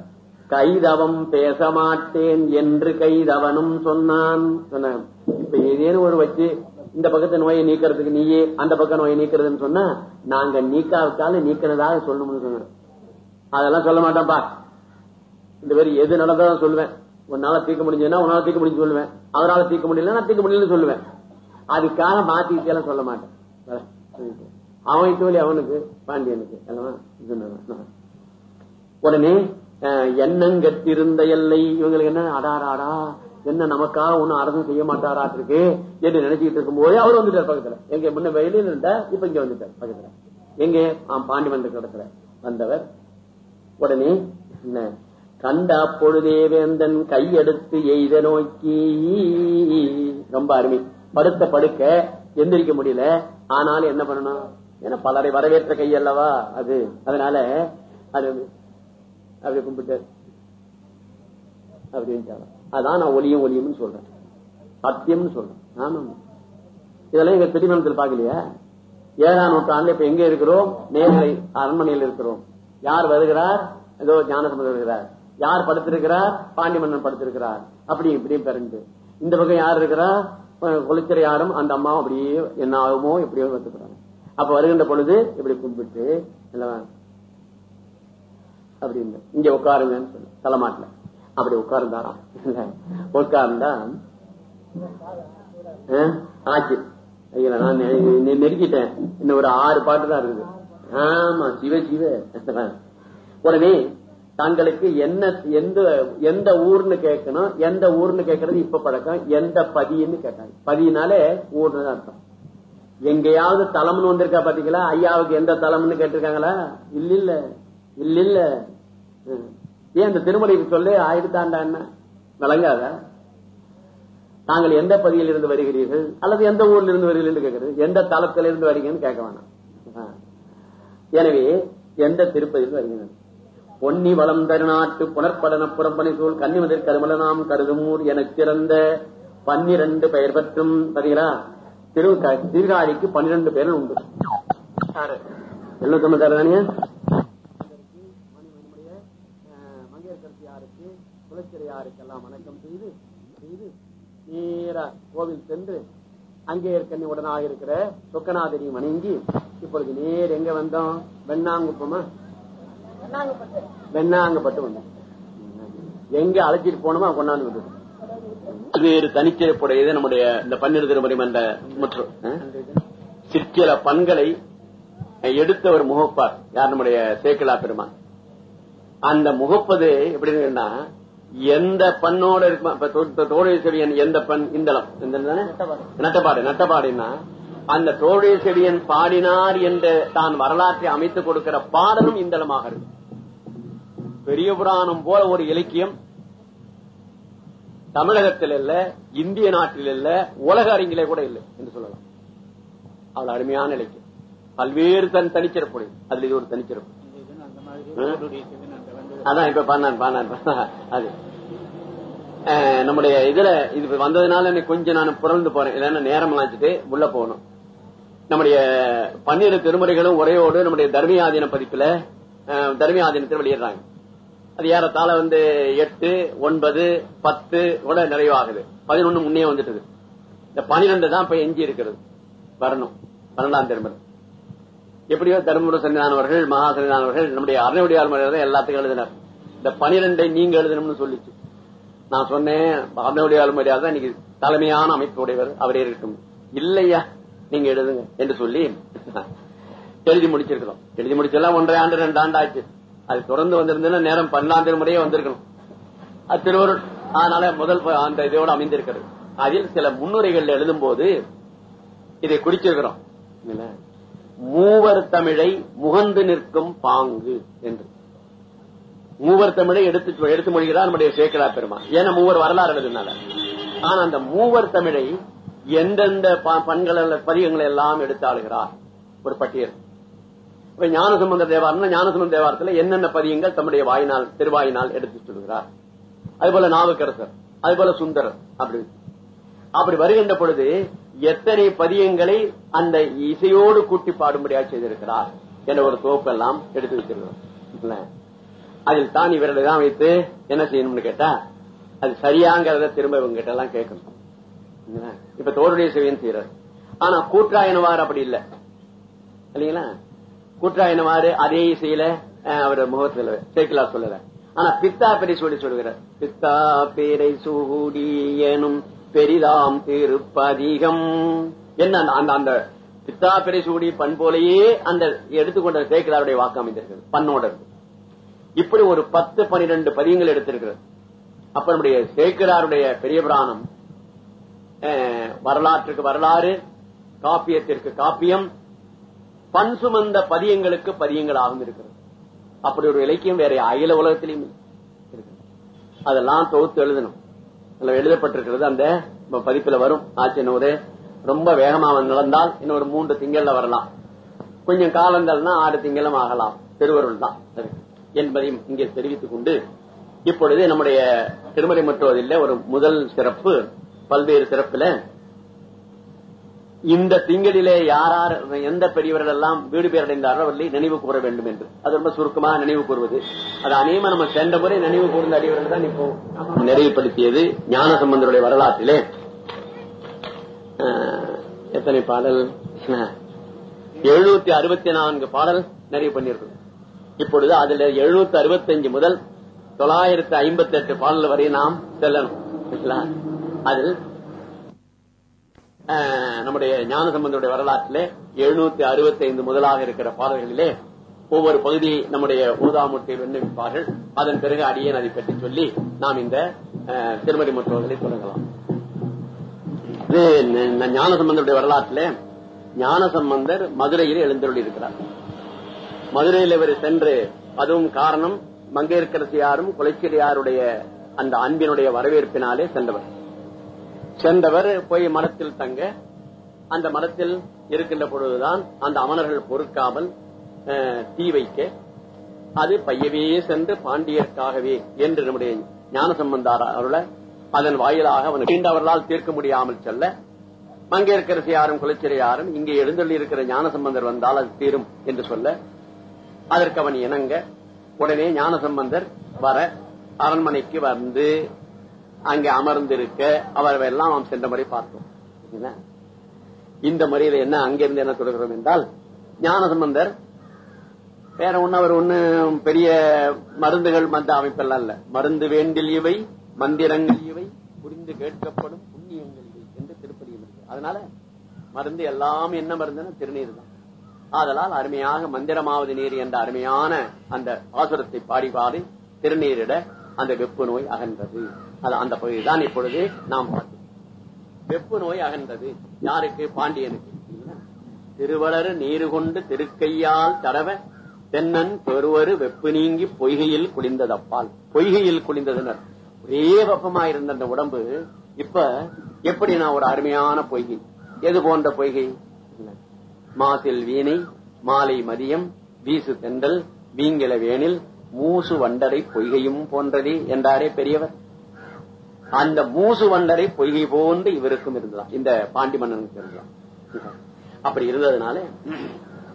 கைதவம் பேச மாட்டேன் என்று கைதவனும் சொன்னான். சொன்ன இப்ப ஏதேனும் ஒரு வச்சு இந்த பக்கத்து நோயை நீக்கிறதுக்கு நீயே அந்த பக்கம் நோயை நீக்கிறதுன்னு சொன்னா நாங்க நீக்காவிட்டாலும் நீக்கிறதாக சொல்லணும்னு சொன்னேன் அதெல்லாம் சொல்ல மாட்டேன்ப்பா. இந்த பேர் எது நடந்தாலும் சொல்லுவேன். உன்னால தீக்க முடிஞ்சதுன்னா உன்னால தீக்க முடிஞ்சு சொல்லுவேன். அதனால தீர்க்க முடியல நான் தீக்க முடியலன்னு சொல்லுவேன். அதுக்காக மாத்திக்கிட்டே சொல்ல மாட்டேன். அவன் தோழி அவனுக்கு பாண்டியனுக்கு. உடனே எண்ணங்கத்திருந்த எல்லை. இவங்களுக்கு என்ன? அடாராடா என்ன நமக்கா ஒண்ணும் அரசும் செய்ய மாட்டாராட்டிருக்கு என்று நினைச்சுக்கிட்டு இருக்கும்போது அவர் வந்துட்டார் பக்கத்துல. எங்க முன்ன வெயிலில் இருந்தா இப்ப இங்க வந்துட்டார் பக்கத்துல. எங்க? ஆம், பாண்டி மன்ற இடத்துல வந்தவர் உடனே என்ன? கண்டா பொழுதே வேந்தன் கையெடுத்து எய்த நோக்கி. ரொம்ப அருமை. படுத்த படுக்க எந்திரிக்க முடியல. ஆனாலும் என்ன பண்ணணும்? ஏன்னா பலரை வரவேற்ற கை அல்லவா அது. அதனால அது அப்படி கும்பிட்டு அப்படின்னு அதான் நான் ஒளியும் ஒளியும் சொல்றேன். சத்தியம்னு சொல்றேன். ஆமா. இதெல்லாம் எங்க திரிமணத்தில் பாக்கலையா ஏழாம் நூற்றாண்டு இப்ப எங்க இருக்கிறோம்? நேர்நிலை அரண்மனையில் இருக்கிறோம். யார் வருகிறார்? ஏதோ ஞானசம்பந்தர் வருகிறார். யார் படுத்திருக்கிறார்? பாண்டி மன்னன் படுத்திருக்கிறார். அப்படி இப்படியும் பிறந்து. இந்த பக்கம் யார் இருக்கிறா? கொளிச்சரை யாரும் அந்த அம்மாவும் அப்படியே என்ன ஆகுமோ எப்படியோ வந்துக்கிறாங்க அப்ப வருகின்ற பொழுது இப்படி கும்பிட்டு அப்படி அப்படின்னு. இங்க உட்காருங்கன்னு சொல்லு. தலைமாட்டில். அப்படி உட்கார்ந்தாராம். உட்கார்ந்தா ஆச்சு. ஐயா நான் நெருக்கிட்டேன். இன்னும் ஒரு ஆறு பாட்டு தான் இருக்குது. ஆமா சிவ சிவ. உடனே தங்களுக்கு என்ன எந்த எந்த ஊர்னு கேட்கணும் எந்த ஊர்னு கேட்கறது இப்ப பழக்கம் எந்த பதின்னு கேட்டாங்க. பதினாலே ஊர்னு தான் அர்த்தம். எங்கேயாவது தலம்னு வந்திருக்கா பாத்தீங்களா? ஐயாவுக்கு எந்த தலம்னு கேட்டிருக்காங்களா? இல்ல இல்ல இல்ல இல்ல ஏன் இந்த திருமலைக்கு சொல்லு ஆயிரத்தாண்டா என்ன? விளங்காத. தாங்கள் எந்த பகுதியில் இருந்து வருகிறீர்கள்? அல்லது எந்த ஊர்ல இருந்து வருகிறீர்கள் கேட்கறது. எந்த தளத்தில இருந்து வரீங்கன்னு கேட்க வேணாம். எனவே எந்த திருப்பதியில் வருகிறீர்கள்? பொன்னி வளம் தருநாட்டு புனற்படன புறம்பனை சூழ் கன்னிமதிர் கருமலனாம் கருதுமூர் எனச் சிறந்த பன்னிரண்டு பெயர் பற்றும் பாத்தீங்களா திரு திருகாழிக்கு பன்னிரண்டு பேரும் உண்டு. எழுநூத்தி தொண்ணூத்தி தானே மங்கையர்கரசியாருக்கு குலச்சிறையாருக்கெல்லாம் வணக்கம் செய்து செய்து நேரா கோவில் சென்று அங்கே இருக்கண்ணி உடனாக இருக்கிற சொக்கநாதிரி வணங்கி இப்பொழுது நேர் எங்க வந்தோம்? வெண்ணாங்குப்பமா? வெண்ணாங்கப்பட்டு வந்தோம். எங்க அழைச்சிட்டு போனோமோ கொண்டாந்து வந்தது வேறு தனிச்சிறப்புடையது நம்முடைய இந்த பன்னிரு திருமணி மன்ற முற்று சிற்சில பண்களை எடுத்த ஒரு முகப்பார் யார்? நம்முடைய சேக்கலா பெருமான். அந்த முகப்பது எப்படின்னு எந்த பண்ணோட இருக்குமா இப்ப தோ- தோழி செடியன் எந்த பண் இந்தளம்? நட்டப்பாடு நட்டப்பாடுன்னா அந்த தோழி செடியன் பாடினார் என்று தான் வரலாற்றை அமைத்துக் கொடுக்கிற பாடலும் இந்தளமாக இருக்கு. பெரிய புராணம் போல ஒரு இலக்கியம். தமிழகத்தில் இல்ல இந்திய நாட்டில் இல்ல உலக அரங்கிலே கூட இல்லை என்று சொல்லலாம். அவ்வளவு அருமையான இலக்கியம். பல்வேறு தன் தனிச்சிறப்பு அதுல இது ஒரு தனிச்சிறப்பு. அதான் இப்ப பண்ணான் பண்ணான் அது. அஹ், நம்முடைய இதுல இது வந்ததுனால எனக்கு கொஞ்சம் நான் புரண்டு போறேன். இல்லைன்னா நேரம் ஆச்சுட்டு உள்ள போகணும். நம்முடைய பன்னிரு திருமுறைகளும் உரையோடு நம்முடைய தர்மியாதீன பதிப்புல அஹ், தர்மியாதீனத்தில் வெளியிடுறாங்க. அது ஏறத்தாழ வந்து எட்டு ஒன்பது பத்து கூட நிறைவாகுது. பதினொன்னு முன்னே வந்துட்டது. இந்த பனிரெண்டு தான் இப்ப எஞ்சி இருக்கிறது. வரணும். பன்னெண்டாம் திருமுறை. எப்படியோ தருமபுர சன்னிதானவர்கள் மகா சன்னிதானவர்கள் நம்முடைய அருணவுடைய எல்லாத்துக்கும் எழுதினார். இந்த பனிரெண்டை நீங்க எழுதணும்னு சொல்லிச்சு. நான் சொன்னேன் அருணவுடைய மரியாதை தான் இன்னைக்கு தலைமையான அமைப்பு உடையவர் அவரே இருக்கட்டும் இல்லையா? நீங்க எழுதுங்க என்று சொல்லி எழுதி முடிச்சிருக்கிறோம். எழுதி முடிச்செல்லாம் ஒன்றரை ஆண்டு ரெண்டு ஆண்டு ஆச்சு அது தொடர்ந்து வந்திருந்ததுன்னா நேரம் பன்னெண்டாம் முறையே வந்திருக்கணும். அது திருவருள் அதனால முதல் அந்த இதோடு அமைந்திருக்கிறது. அதில் சில முன்னுரைகள் எழுதும் போது இதை குறிச்சிருக்கிறோம். மூவர் தமிழை முகந்து நிற்கும் பாங்கு என்று. மூவர் தமிழை எடுத்து எடுத்து மொழிகிறார் நம்முடைய சேக்கலா பெருமான் ஏன்னா மூவர் வரலாறு எழுதுனால ஆனா அந்த மூவர் தமிழை எந்தெந்த ப- பண்கள் எல்லாம் எடுத்தாளுகிறார் ஒரு பட்டியல். இப்ப ஞானசம்பந்த தேவாரம்னா ஞானசம்பந்த தேவாரத்துல என்னென்ன பதியங்கள் தம்முடைய வாயினால் திருவாயினால் எடுத்து சொல்கிறார்? அதுபோல நாவுக்கரசர் அதுபோல சுந்தரர் அப்படி. அப்படி வருகின்ற பொழுது எத்தனை பதியங்களை அந்த இசையோடு கூட்டி பாடும்படியாக செய்திருக்கிறார் என்ற ஒரு தொகுப்பெல்லாம் எடுத்து வச்சிருக்கிறோம். அதில் தான் இவர்களை தான் வைத்து என்ன செய்யணும்னு கேட்டா அது சரியாங்கிறத திரும்ப இவங்க கிட்ட எல்லாம் கேட்கணும் இப்ப தோருடைய சிவையன் செய்யறாரு ஆனா கூற்றாயனவார் அப்படி இல்லை. இல்லைங்களா? கூற்றாயனவாறு அதே இசையில அஹ், அவர் முகத்துல சேக்கிலா சொல்லல. ஆனா பித்தா பெரிய சொல்லி சொல்லுகிறார். பித்தா பேரை சூடி எனும் பெரிதாம் திருப்பதிகம். என்ன அந்த- அந்த பித்தா பிரைசூடி பண் போலேயே அந்த எடுத்துக்கொண்ட சேக்கிலாருடைய வாக்கு அமைந்திருக்கிறது பண்ணோட இப்படி ஒரு பத்து பனிரெண்டு பதியங்கள் எடுத்திருக்கிறது. அப்ப நம்முடைய சேக்கிராருடைய பெரிய புராணம் அஹ், வரலாற்றுக்கு வரலாறு காப்பியத்திற்கு காப்பியம் பண் சுமந்த பதியங்களுக்கு பதியங்களாகவும் இருக்கிறது. அப்படி ஒரு இலக்கியம் வேற அகில உலகத்திலையும் இருக்கு. அதெல்லாம் தொகுத்து எழுதணும். எழுதப்பட்டிருக்கிறது. அந்த பதிப்புல வரும். ஆச்சு ஒரு ரொம்ப வேகமா நடந்தால் இன்னொரு மூன்று திங்கள்ல வரலாம். கொஞ்சம் காலங்கள்னா ஆறு திங்களும் ஆகலாம். திருவருள் தான். என்பதையும் இங்கே தெரிவித்துக் கொண்டு இப்பொழுது நம்முடைய திருமலை மற்றுவதில் ஒரு முதல் சிறப்பு பல்வேறு சிறப்புல இந்த திங்களிலே யாரார் எந்த பெரியவர்கள் எல்லாம் வீடு பேரடைந்தாரோ அவர்களை நினைவு கூற வேண்டும் என்று. அது ரொம்ப சுருக்கமா நினைவு கூறுவது. அது அநேகமா நம்ம சென்ற முறை நினைவு கூர்ந்த அடிவர்கள் தான் இப்போ நிறைவுபடுத்தியது ஞான சம்பந்தருடைய வரலாற்றிலே எத்தனை பாடல்? எழுநூத்தி அறுபத்தி நான்கு பாடல் நிறைவு பண்ணியிருக்கோம் இப்பொழுது அதுல எழுநூத்தி அறுபத்தஞ்சு முதல் தொள்ளாயிரத்தி ஐம்பத்தி எட்டு பாடல் வரை நாம் செல்லணும். அதில் நம்முடைய ஞான சம்பந்தனுடைய வரலாற்றிலே எழுநூத்தி அறுபத்தி ஐந்து முதலாக இருக்கிற பாடல்களிலே ஒவ்வொரு பகுதி நம்முடைய ஊதாமூர்த்தியில் விண்ணப்பிப்பார்கள். அதன் பிறகு அடியேன் அதை பற்றி சொல்லி நாம் இந்த திருமதி மற்றவர்களை தொடங்கலாம். இது ஞான சம்பந்தனுடைய வரலாற்றிலே ஞான சம்பந்தர் மதுரையில் எழுந்தருளி இருக்கிறார் மதுரையில் இவர் சென்று அதுவும் காரணம் மங்கையர்க்கரசியாரும் குலைச்சிரியாருடைய அந்த அன்பினுடைய வரவேற்பினாலே சென்றவர். சென்றவர் போய் மரத்தில் தங்க அந்த மரத்தில் இருக்கின்ற பொழுதுதான் அந்த அமணர்கள் பொறுக்காமல் தீ வைக்க அது பையவே சென்று பாண்டியர்க்காகவே என்று நம்முடைய ஞான சம்பந்தார் அருள அதன் வாயிலாக அவன் நீண்டவர்களால் தீர்க்க முடியாமல் செல்ல மங்கையர்க்கரசியாரும் குலச்சிரையாரும் இங்கே எழுந்தள்ளி இருக்கிற ஞானசம்பந்தர் வந்தால் அது தீரும் என்று சொல்ல அதற்கு அவன் இணங்க உடனே ஞானசம்பந்தர் வர அரண்மனைக்கு வந்து அங்கே அமர்ந்திருக்க அவரை எல்லாம் நாம் சென்ற முறை பார்த்தோம் இந்த முறையில என்ன? அங்கிருந்து என்ன சொல்கிறோம் என்றால் ஞானசம்பந்தர் வேற ஒண்ணு அவர் ஒண்ணு பெரிய மருந்துகள் மந்த அமைப்பெல்லாம் இல்ல. மருந்து வேண்டில் இவை மந்திரங்கள் இவை புரிந்து கேட்கப்படும் புண்ணியங்கள் இவை என்று திருப்பதியும் இருக்கு. அதனால மருந்து எல்லாம் என்ன மருந்துன்னா திருநீர் தான். ஆதலால் அருமையாக மந்திரமாவது நீர் என்ற அருமையான அந்த பாசுரத்தை பாடி பாடி திருநீரிட அந்த வெப்பு நோய் அகன்றது. அது அந்த பகுதிதான் இப்பொழுது நாம் பார்த்தோம் வெப்பு நோய் அகன்றது. யாருக்கு? பாண்டியனுக்கு. திருவளர் நீரு கொண்டு திருக்கையால் தரவ தென்னன் பெருவரு வெப்பு நீங்கி பொய்கையில் குளிந்ததப்பால். பொய்கையில் குளிந்ததுனர். ஒரே வெப்பமா இருந்த அந்த உடம்பு இப்ப எப்படி நான் ஒரு அருமையான பொய்கை? எது போன்ற பொய்கை? மாசில் வீணை மாலை மதியம் வீசு தென்றல் வீங்கில வேனில் மூசு வண்டரை பொய்கையும் போன்றதே என்றாரே பெரியவர். அந்த மூசு வண்டரை பொய்கை போன்று இவருக்கும் இருந்ததாம். இந்த பாண்டி மன்னனுக்கு இருந்ததாம். அப்படி இருந்ததுனால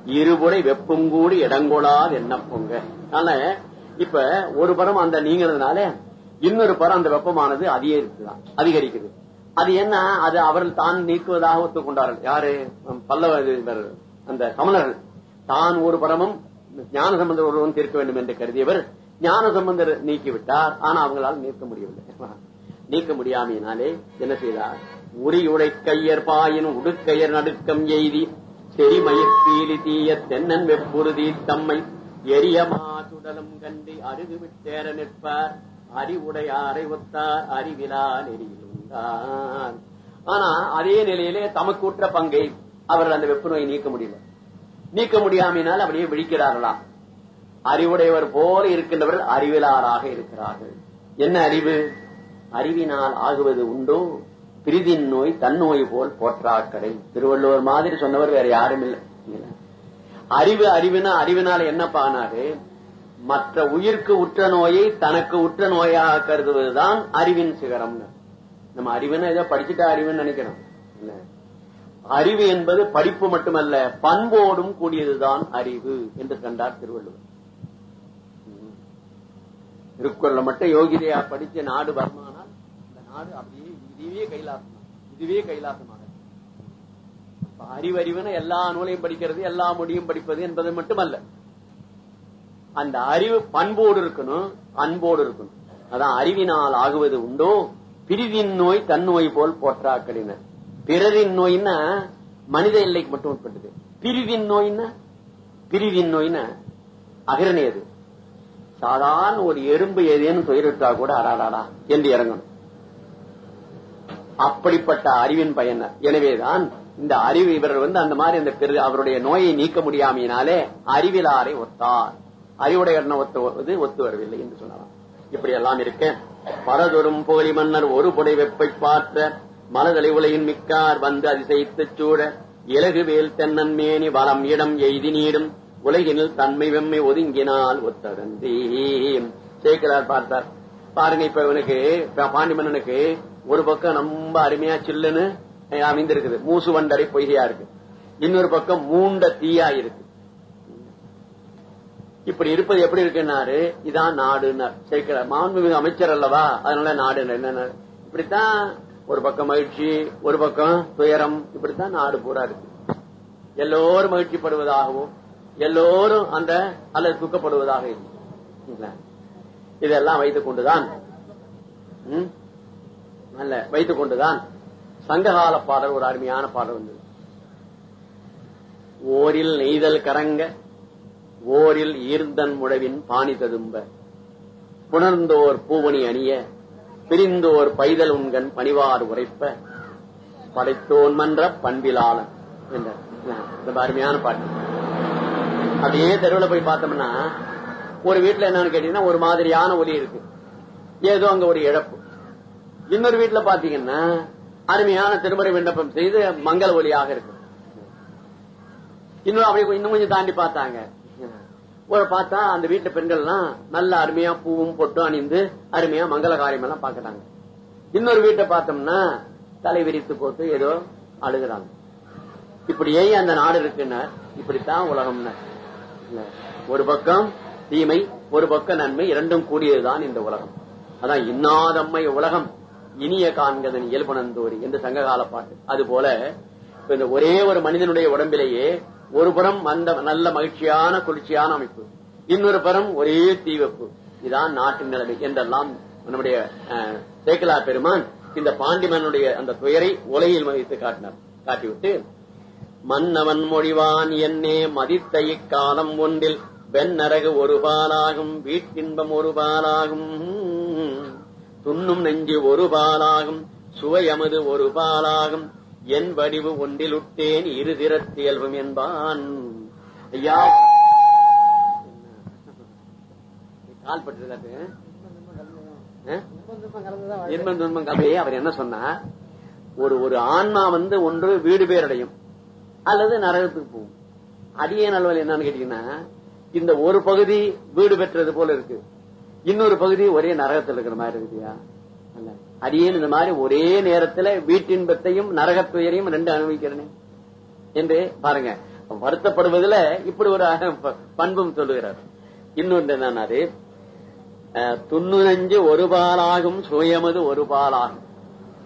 இருபுறை வெப்பம் கூடி இடங்கொளாது என்ன பொங்க அதனால இப்ப ஒரு படம் அந்த நீங்கிறதுனால இன்னொரு படம் அந்த வெப்பமானது அதிகரிக்குதான் அதிகரிக்குது. அது என்ன? அது அவர்கள் தான் நீக்குவதாக ஒத்துக்கொண்டார்கள். யாரு? பல்லவர் அந்த கமலர்கள். தான் ஒரு பரமும் ஞான சம்பந்தர் ஒருவன் தீர்க்க வேண்டும் என்று கருதியவர் ஞான சம்பந்தர் நீக்கிவிட்டார். ஆனா அவங்களால் நீக்க முடியவில்லை. நீக்க முடியாமையினாலே என்ன செய்தார்? உரியுடை கையர் பாயின் உடுக்கையர் நடுக்கம் எய்தி செறிமயிர்பீலி தீய தென்னன் வெப்புறுதி தம்மை எரியமா சுடலும் கண்டு அருகு விட்டேற நிற்பார். அறிவுடையாரை ஒத்தார் அறிவிலா நெறியிலுண்டார் ஆனா அதே நிலையிலே தமக்குற்ற பங்கை அவர் அந்த வெப்ப நோயை நீக்க முடியல. நீக்க முடியாமையினால் அப்படியே விழிக்கிறார்களாம் அறிவுடையவர் போல இருக்கின்றவர்கள் அறிவிலாராக இருக்கிறார்கள். என்ன அறிவு? அறிவினால் ஆகுவது உண்டோ? பிரிதின் நோய் தன்னோய் போல் போற்றாக்கடை. திருவள்ளுவர் மாதிரி சொன்னவர் வேற யாரும் இல்லை. அறிவு அறிவுனா அறிவினால என்ன பானாரு மற்ற உயிர்க்கு உற்ற நோயை தனக்கு உற்ற நோயாக கருதுவதுதான் அறிவின் சிகரம் நம்ம அறிவுன்னு ஏதோ படிச்சுட்டா அறிவுன்னு நினைக்கிறோம் இல்ல. அறிவு என்பது படிப்பு மட்டுமல்ல பண்போடும் கூடியதுதான் அறிவு என்று கண்டார் திருவள்ளுவர். திருக்குறளை மட்டும் யோகிதையா படிச்ச நாடு வரமானால் இந்த நாடு அப்படியே இதுவே கைலாசம். இதுவே கைலாசமாக அறிவறிவுன்னு எல்லா நூலையும் படிக்கிறது எல்லா மொழியும் படிப்பது என்பது மட்டுமல்ல. அந்த அறிவு பண்போடு இருக்கணும் அன்போடு இருக்கணும். அதான் அறிவினால் ஆகுவது உண்டோ? பிரிதின் நோய் தன் நோய் போல் போற்றாக்களினர். பிறரின் நோய்னா மனித எல்லைக்கு மட்டும் உட்பட்டது. பிரிவின் நோய்னா பிரிவின் நோய்னா அகிரணியது சாதாரண ஒரு எறும்பு ஏதேனும் துயரிட்டா கூட அடாடாடா என்று இறங்கணும். அப்படிப்பட்ட அறிவின் பயன் எனவேதான் இந்த அறிவு இவர் வந்து அந்த மாதிரி அந்த பெரு அவருடைய நோயை நீக்க முடியாமையினாலே அறிவிலாரை ஒத்தார். அறிவுடைய ஒத்து ஒத்து வரவில்லை என்று சொன்னாராம் இப்படி எல்லாம் இருக்க பரதொரும் போலி மன்னர் ஒரு புடை வெப்பை பார்த்த மலர்களை உலையின் மிக்கார் வந்து அதிசயத்துச் சூட இலகு வேல் தென்னன் மேனி வளம் இடம் எய்தி நீடும் உலகினில் தன்மை வெம்மை ஒதுங்கினால் ஒத்தகந்தே சேக்கலார் பார்த்தார். பாருங்க இப்ப இவனுக்கு பாண்டிமன்னனுக்கு ஒரு பக்கம் ரொம்ப அருமையா சில்லுன்னு அமைந்திருக்குது. மூசு வண்டரை பொய்கையா இருக்கு. இன்னொரு பக்கம் மூண்ட தீயா இருக்கு. இப்படி இருப்பது எப்படி இருக்குன்னாரு? இதான் நாடுன்னார். சேர்க்கிறார் மாண்புமிகு அமைச்சர் அல்லவா? அதனால நாடு என்ன இப்படித்தான் ஒரு பக்கம் மகிழ்ச்சி ஒரு பக்கம் துயரம். இப்படித்தான் நாடு பூரா இருக்கு. எல்லோரும் மகிழ்ச்சிப்படுவதாகவும் எல்லோரும் அந்த அல்லது துக்கப்படுவதாக இல்லை இதெல்லாம் வைத்துக் கொண்டுதான் அல்ல வைத்துக் கொண்டுதான் சங்ககால பாடல் ஒரு அருமையான பாடல் வந்தது ஓரில் நெய்தல் கரங்க ஓரில் ஈர்ந்தன் முழவின் பாணி ததும்ப. புணர்ந்தோர் பூவணி அணிய பிரிந்தோர் பைதல் உண்கண் பணிவார் உரைப்ப படைத்தோன் மன்ற பண்பிலாளன் என்ற அருமையான பாட்டு. அப்படியே தெருவில் போய் பார்த்தோம்னா ஒரு வீட்டுல என்னன்னு கேட்டீங்கன்னா ஒரு மாதிரியான ஒலி இருக்கு. ஏதோ அங்க ஒரு இழப்பு. இன்னொரு வீட்டுல பாத்தீங்கன்னா அருமையான திருமுறை விண்ணப்பம் செய்து மங்கள ஒலியாக இருக்கு. இன்னும் அப்படி இன்னும் கொஞ்சம் தாண்டி பார்த்தாங்க. ஒரு பார்த்தா அந்த வீட்டு பெண்கள்லாம் நல்ல அருமையா பூவும் பொட்டும் அணிந்து அருமையா மங்கள காரியம் எல்லாம் பாக்குறாங்க இன்னொரு வீட்டை பார்த்தோம்னா தலை விரித்து போட்டு ஏதோ அழுகுறாங்க. இப்படியே அந்த நாடு இருக்குன்னா இப்படித்தான் உலகம்னா. ஒரு பக்கம் தீமை ஒரு பக்கம் நன்மை இரண்டும் கூடியதுதான் இந்த உலகம். அதான் இன்னாதம்மை உலகம். இனிய காண்கதன் இயல்பனந்தோரி என்று சங்ககால பாட்டு. அது போல இந்த ஒரே ஒரு மனிதனுடைய உடம்பிலேயே ஒரு புறம் அந்த நல்ல மகிழ்ச்சியான குளிர்ச்சியான அமைப்பு. இன்னொரு புறம் ஒரே தீவப்பு. இதான் நாட்டின் நிலைமை என்றெல்லாம் நம்முடைய சேக்கலா பெருமான் இந்த பாண்டிமனுடைய அந்த துயரை உலகில் மதித்து காட்டினார். காட்டிவிட்டு மன்னவன் மொழிவான் என்னே மதித்த இக்காலம் ஒன்றில் வெண்ணரகு ஒரு பாலாகும் வீட்டின்பம் ஒரு பாலாகும் துண்ணும் நெஞ்சு ஒரு பாலாகும் சுவையமது ஒரு பாலாகும் என் வடிவு ஒன்றில் உட்டேன் இரு திறத்தியல்பம் என்பான். ஐயா. கால் பட்டு இன்பம் துன்பம் கலவையே அவர் என்ன சொன்னா ஒரு ஒரு ஆன்மா வந்து ஒன்று வீடு பேரடையும். அல்லது நரகத்துக்கு போகும். அடியே நல்வல் என்னன்னு கேட்டீங்கன்னா இந்த ஒரு பகுதி வீடு பெற்றது போல இருக்கு. இன்னொரு பகுதி ஒரே நரகத்தில் இருக்கிற மாதிரி இருக்குயா அடியேன் இந்த மாதிரி ஒரே நேரத்துல வீட்டின்பத்தையும் நரகத்துயரையும் ரெண்டு அனுபவிக்கிறேன்? என்று பாருங்க. வருத்தப்படுவதில் இப்படி ஒரு பண்பும் சொல்லுகிறார். இன்னொன்று என்னன்னாரு துண்ணுநஞ்சு ஒரு பாலாகும் சுயமது ஒரு பாலாகும்.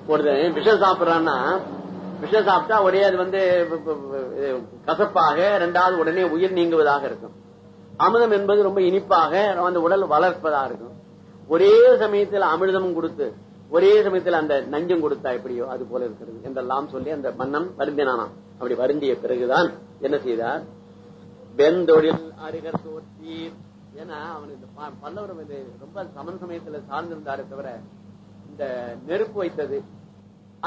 ஒரு விஷம் சாப்பிட்றான்னா விஷம் சாப்பிட்டா ஒரே அது வந்து கசப்பாக ரெண்டாவது உடனே உயிர் நீங்குவதாக இருக்கும். அமிர்தம் என்பது ரொம்ப இனிப்பாக அந்த உடல் வளர்ப்பதாக இருக்கும். ஒரே சமயத்தில் அமிர்தமும் கொடுத்து ஒரே சமயத்தில் அந்த நஞ்சும் கொடுத்தா எப்படியோ அது போல இருக்கிறது. என்றெல்லாம் சொல்லி அந்த மன்னன் வருந்தினானா அப்படி வருந்திய பிறகுதான் என்ன செய்தார்? வெந்தொழில் அருகர் தோற்றீர். ஏன்னா அவன் இந்த இது ரொம்ப சமன் சமயத்துல சார்ந்திருந்தாரே தவிர இந்த நெருப்பு வைத்தது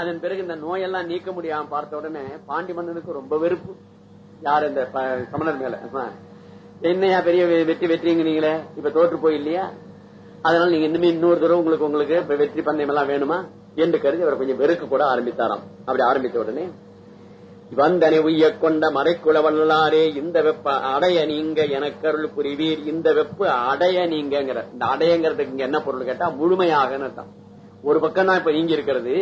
அதன் பிறகு இந்த நோயெல்லாம் நீக்க முடியாம பார்த்த உடனே பாண்டி மன்னனுக்கு ரொம்ப வெறுப்பு. யார் இந்த சமணர் மேல? என்னையா பெரிய வெற்றி வெற்றிங்க நீங்களே இப்ப தோற்று போய் இல்லையா அதனால நீங்க இன்னுமே இன்னொரு தடவை உங்களுக்கு உங்களுக்கு வெற்றி பந்தயம் எல்லாம் வேணுமா? என்று கருதி அவர் கொஞ்சம் வெறுக்க கூட ஆரம்பித்தாராம். அப்படி ஆரம்பித்த உடனே வந்தனை உய்ய கொண்ட மறைக்குள வல்லாரே இந்த வெப்ப அடைய நீங்க எனக்கருள் புரிவீர். இந்த வெப்ப அடைய நீங்கிற இந்த அடையங்கிறதுக்கு இங்க என்ன பொருள் கேட்டா முழுமையாக ஒரு பக்கம் தான் இப்ப நீங்க இருக்கிறது.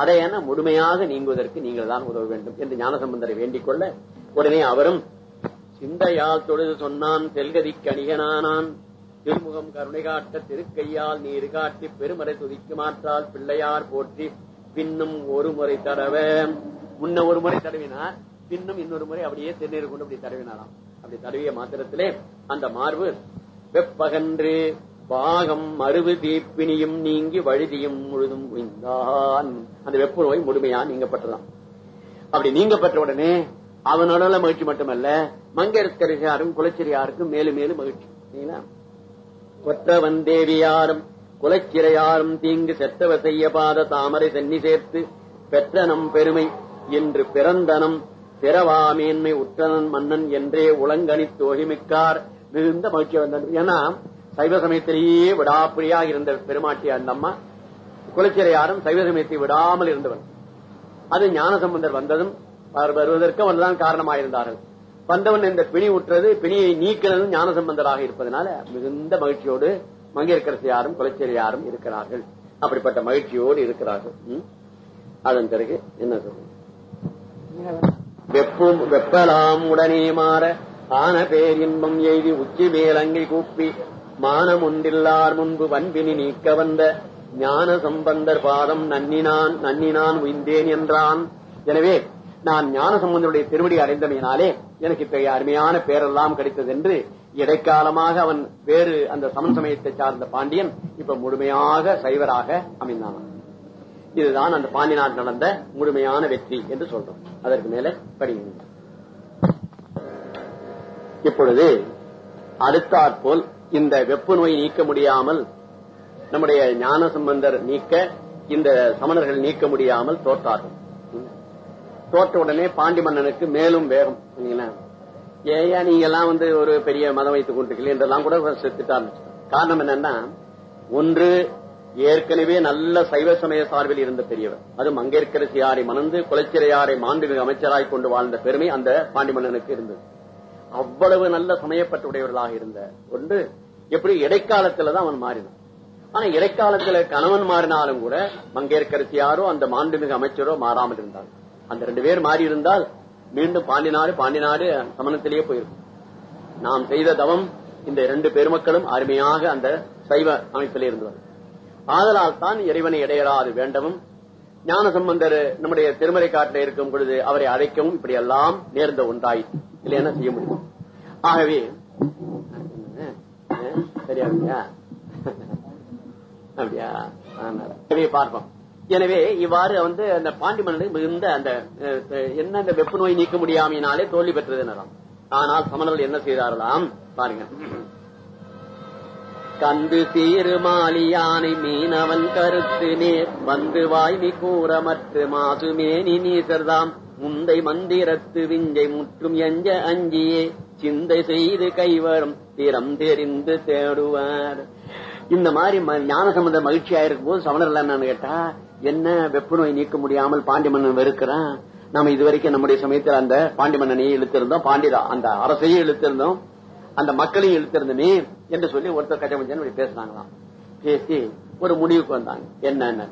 அடையன முழுமையாக நீங்குவதற்கு நீங்கள் தான் உதவ வேண்டும் என்று ஞானசம்பந்தரை வேண்டிக் கொள்ள உடனே அவரும் சிந்தையால் தொழுது சொன்னான் செல்கதி கணிகனானான் திருமுகம் கருணை காட்ட திருக்கையால் நீர் காட்டி பெருமறை துதிக்கு மாற்றால் பிள்ளையார் போற்றி பின்னும் ஒரு முறை தடவ. முன்ன ஒரு முறை தடவினார் பின்னும் இன்னொரு முறை அப்படியே திருநீர் கொண்டு அப்படி தடவினாராம். அப்படி தடவிய மாத்திரத்திலே அந்த மார்பு வெப்பகன்று பாகம் மறுவு தீப்பினியும் நீங்கி வழுதியும் முழுதும் உய்ந்தான் அந்த வெப்ப நோய் முழுமையா நீங்கப்பட்டதாம். அப்படி நீங்க பெற்ற உடனே அவனோட மகிழ்ச்சி மட்டுமல்ல மங்கையர்கரிசாரும் குலச்சிரியாருக்கும் மேலும் மேலும் மகிழ்ச்சி. கொத்தவன் கொற்றவன் தேவியாரும் குலச்சிறையாரும் தீங்கு செத்தவ செய்ய பாத தாமரை சென்னி சேர்த்து பெற்றனம் பெருமை என்று பிறந்தனம் பிறவாமேன்மை உற்றனன் மன்னன் என்றே உலங்கனி தோழிமிக்கார் மிகுந்த மகிழ்ச்சி வந்தது. ஏன்னா சைவ சமயத்திலேயே விடாப்பிடியாக இருந்த பெருமாட்டி அந்த அம்மா குலச்சிறையாரும் சைவ சமயத்தை விடாமல் இருந்தவன். அது ஞானசம்பந்தர் வந்ததும் அவர் வருவதற்கு அவர்தான் காரணமாயிருந்தார்கள். வந்தவன் இந்த பிணி உற்றது பிணியை நீக்கினதும் ஞானசம்பந்தராக இருப்பதனால மிகுந்த மகிழ்ச்சியோடு மங்கையரசு யாரும் குலச்சேரி யாரும் இருக்கிறார்கள். அப்படிப்பட்ட மகிழ்ச்சியோடு இருக்கிறார்கள். அதன் பிறகு என்ன சொல்றது? வெப்பும் வெப்பலாம் உடனே மாற ஆன பேரின்பம் எய்தி உச்சி மேலங்கை கூப்பி மானம் ஒன்றில்லார் முன்பு வன்பினி நீக்க வந்த ஞான சம்பந்தர் பாதம் நன்னினான் நன்னினான் உயிந்தேன் என்றான். எனவே நான் ஞான சம்பந்தருடைய திருவடி அடைந்தமையினாலே எனக்கு இத்தகைய அருமையான பேரெல்லாம் கிடைத்தது என்று இடைக்காலமாக அவன் வேறு அந்த சமன் சமயத்தை சார்ந்த பாண்டியன் இப்ப முழுமையாக சைவராக அமைந்தான். இதுதான் அந்த பாண்டி நாள் நடந்த முழுமையான வெற்றி என்று சொல்றோம். அதற்கு மேல படிங்க இப்பொழுது அடுத்தாற்போல் இந்த வெப்ப நோய் நீக்க முடியாமல் நம்முடைய ஞான சம்பந்தர் நீக்க இந்த சமணர்கள் நீக்க முடியாமல் தோற்றார்கள். தோற்ற உடனே பாண்டி மன்னனுக்கு மேலும் வேகம் ஏயா நீங்க எல்லாம் வந்து ஒரு பெரிய மதம் வைத்துக் கொண்டிருக்கீங்க என்றெல்லாம் கூட செத்துட்டாரு காரணம் என்னன்னா ஒன்று ஏற்கனவே நல்ல சைவ சமய சார்பில் இருந்த பெரியவர். அது மங்கையர்கரசியாரை மணந்து குலச்சிறையாரை மாண்புமிகு அமைச்சராய் கொண்டு வாழ்ந்த பெருமை அந்த பாண்டி மன்னனுக்கு இருந்தது. அவ்வளவு நல்ல சமயப்பட்டுடையவர்களாக இருந்த ஒன்று எப்படி இடைக்காலத்துலதான் அவன் மாறினான். ஆனா இடைக்காலத்துல கணவன் மாறினாலும் கூட மங்கேற்கரசியாரோ அந்த மாண்புமிகு அமைச்சரோ மாறாமல் இருந்தார் அந்த ரெண்டு பேர் மாறி இருந்தால் மீண்டும் பாண்டினாடு பாண்டினாடு சமணத்திலேயே போயிருக்கும். நாம் செய்த தவம் இந்த இரண்டு பெருமக்களும் அருமையாக அந்த சைவ அமைப்பிலே இருந்தவர் ஆதலால் தான் இறைவனை இடையராது வேண்டவும் ஞான சம்பந்தர் நம்முடைய திருமறை காட்டில் இருக்கும் பொழுது அவரை அழைக்கவும் இப்படி எல்லாம் நேர்ந்த ஒன்றாயிற்று இல்லை என்ன செய்ய முடியும்? ஆகவே சரியா அப்படியா? ஆமா. பார்ப்போம். எனவே இவ்வாறு வந்து அந்த பாண்டி மன்னனுக்கு மிகுந்த அந்த அஹ், என்ன அந்த வெப்ப நோய் நீக்க முடியாமையினாலே தோல்வி பெற்றது எனலாம் ஆனால் சமணர்கள் என்ன செய்தாரலாம் பாருங்க. கந்து சீரு மாலியானை மீனவன் கருத்து நேர் வந்து வாய்மி கூறமற்று மாசுமேனி நீசர்தாம். முந்தை மந்திரத்து விஞ்சை முற்றும் எஞ்ச அஞ்சியே சிந்தை செய்து கைவரும் திறம் தெரிந்து தேடுவார். இந்த மாதிரி ம- ஞான சம்பந்த மகிழ்ச்சியா இருக்கும் போது சமணர்கள் என்னன்னு கேட்டா என்ன வெப்ப நோய் நீக்க முடியாமல் பாண்டி மன்னன் வெறுக்கிறான்? நாம இதுவரைக்கும் நம்முடைய சமயத்தில் அந்த பாண்டி மன்னனையும் இழுத்திருந்தோம். பாண்டிதா அந்த அரசையும் இழுத்திருந்தோம். அந்த மக்களையும் இழுத்திருந்தமே என்று சொல்லி ஒருத்தர் கச்சமச்சன் பேசினாங்களாம். பேசி ஒரு முடிவுக்கு வந்தாங்க. என்னன்னு?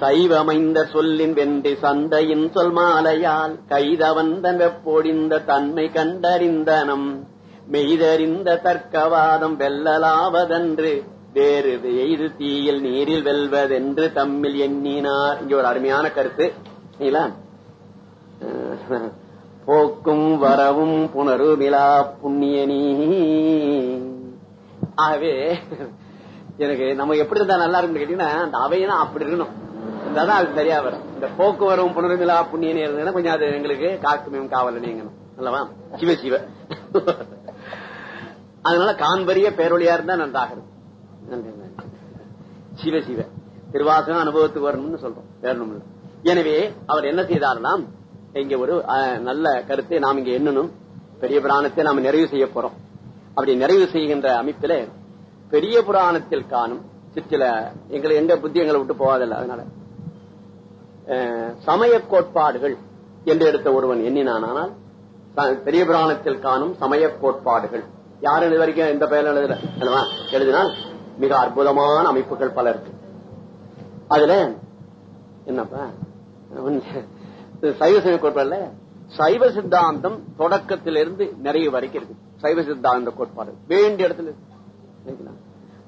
சைவமைந்த சொல்லின் வென்றி சந்தையின் சொல் மாலையால் கைதவந்தன் வெப்பொடிந்த தன்மை கண்டறிந்தனம். மெய்தறிந்த தர்க்கவாதம் வெல்லலாவதென்று வேறு எய்து தீயில் நீரில் வெல்வதென்று தம்மில் எண்ணினார். இங்க ஒரு அருமையான கருத்து. போக்கும் வரவும் புணருமிலா புண்ணியனி. ஆகவே எனக்கு நம்ம எப்படி இருந்தா நல்லா இருக்குன்னு கேட்டீங்கன்னா அந்த அவைனா அப்படி இருக்கணும். இருந்தாதான் அது சரியா வரும். இந்த போக்குவரவும் புனருமிலா புண்ணியனி இருந்ததுன்னா கொஞ்சம் அது எங்களுக்கு காக்குமையும் காவல் நீங்கணும் அல்லவா? சிவ சிவ. அதனால காண்பரிய பேரொழியா இருந்தா நன்றாக இருக்கும். நன்றி, நன்றி. சிவ சிவ. திருவாசகம் அனுபவத்துக்கு வரணும்னு சொல்றோம். வேறணும் எனவே அவர் என்ன செய்தாரலாம் இங்க ஒரு நல்ல கருத்தை நாம் இங்க எண்ணணும். பெரிய புராணத்தை நாம் நிறைவு செய்ய போறோம். அப்படி நிறைவு செய்கின்ற அமைப்பில பெரிய புராணத்தில் காணும் சிற்சில எங்களை எங்க புத்தி எங்களை விட்டு போகாதில்ல அதனால. சமய கோட்பாடுகள் என்று எடுத்த ஒருவன் எண்ணினானால் பெரிய புராணத்தில் காணும் சமய கோட்பாடுகள். யாரும் இது வரைக்கும் எந்த பெயர் எழுதுற எழுதினால் மிக அற்புதமான அமைப்புகள் பல இருக்கு. அதுல என்னப்பா? சைவ சமய கோட்பாடுல சைவ சித்தாந்தம் தொடக்கத்திலிருந்து நிறைய வரைக்கும் இருக்கு. சைவ சித்தாந்த கோட்பாடு. வேண்டிய இடத்துல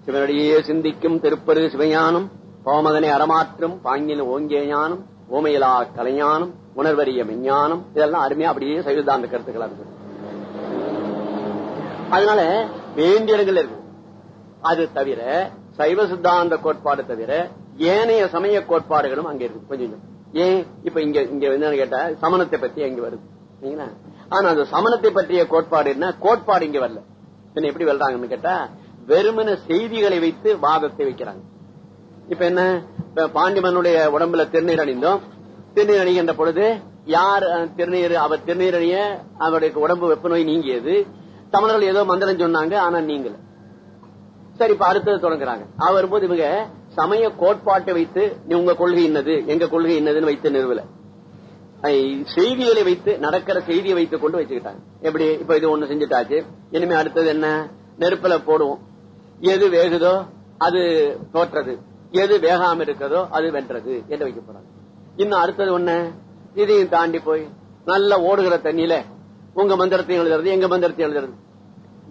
சிவனடியே சிந்திக்கும் திருப்பரு சிவஞானம் கோமதனை அறமாற்றும் பாங்கில் ஓங்கிய ஞானம் ஓமையிலா கலைஞானம் உணர்வறிய மெஞ்ஞானம் இதெல்லாம் அருமையா அப்படியே சைவ சித்தாந்த கருத்துக்களா இருக்கு. அதனால வேண்டிய இடங்கள் இருக்கு. அது தவிர சைவ சித்தாந்த கோட்பாடு தவிர ஏனைய சமய கோட்பாடுகளும் அங்க இருக்கு. கொஞ்சம் ஏன்? இப்ப இங்க இங்க என்னன்னு கேட்டா சமணத்தை பத்தி இங்க வருது. சரிங்களா? ஆனா அந்த சமணத்தை பற்றிய கோட்பாடு என்ன? கோட்பாடு இங்க வரல. என்ன எப்படி வர்றாங்கன்னு கேட்டா வெறுமன செய்திகளை வைத்து வாதத்தை வைக்கிறாங்க. இப்ப என்ன? பாண்டிமனுடைய உடம்புல திருநீர் அணிந்தோம். திருநீர் அணிகின்ற பொழுது யார் திருநீர் அவர் திருநீர் அணிய அவருடைய உடம்பு வெப்ப நோய் நீங்கியது. தமிழர்கள் ஏதோ மந்திரம் சொன்னாங்க ஆனா நீங்கல. சரி இப்ப அடுத்தது தொடங்குறாங்க. அவர் வரும்போது இவங்க சமய கோட்பாட்டை வைத்து நீ உங்க கொள்கை என்னது எங்க கொள்கை என்னதுன்னு வைத்து நிறுவல. செய்திகளை வைத்து நடக்கிற செய்தியை வைத்துக் கொண்டு வச்சுக்கிட்டாங்க. எப்படி? இப்ப இது ஒண்ணு செஞ்சுட்டாச்சு. இனிமே அடுத்தது என்ன? நெருப்புல போடுவோம். எது வேகுதோ அது தோற்றது. எது வேகாம இருக்கிறதோ அது வென்றது என்று வைக்க போறாங்க. இன்னும் அடுத்தது ஒண்ணு? இதையும் தாண்டி போய் நல்லா ஓடுகிற தண்ணியில உங்க மந்திரத்தையும் எழுதுறது எங்க மந்திரத்தையும் எழுதுறது.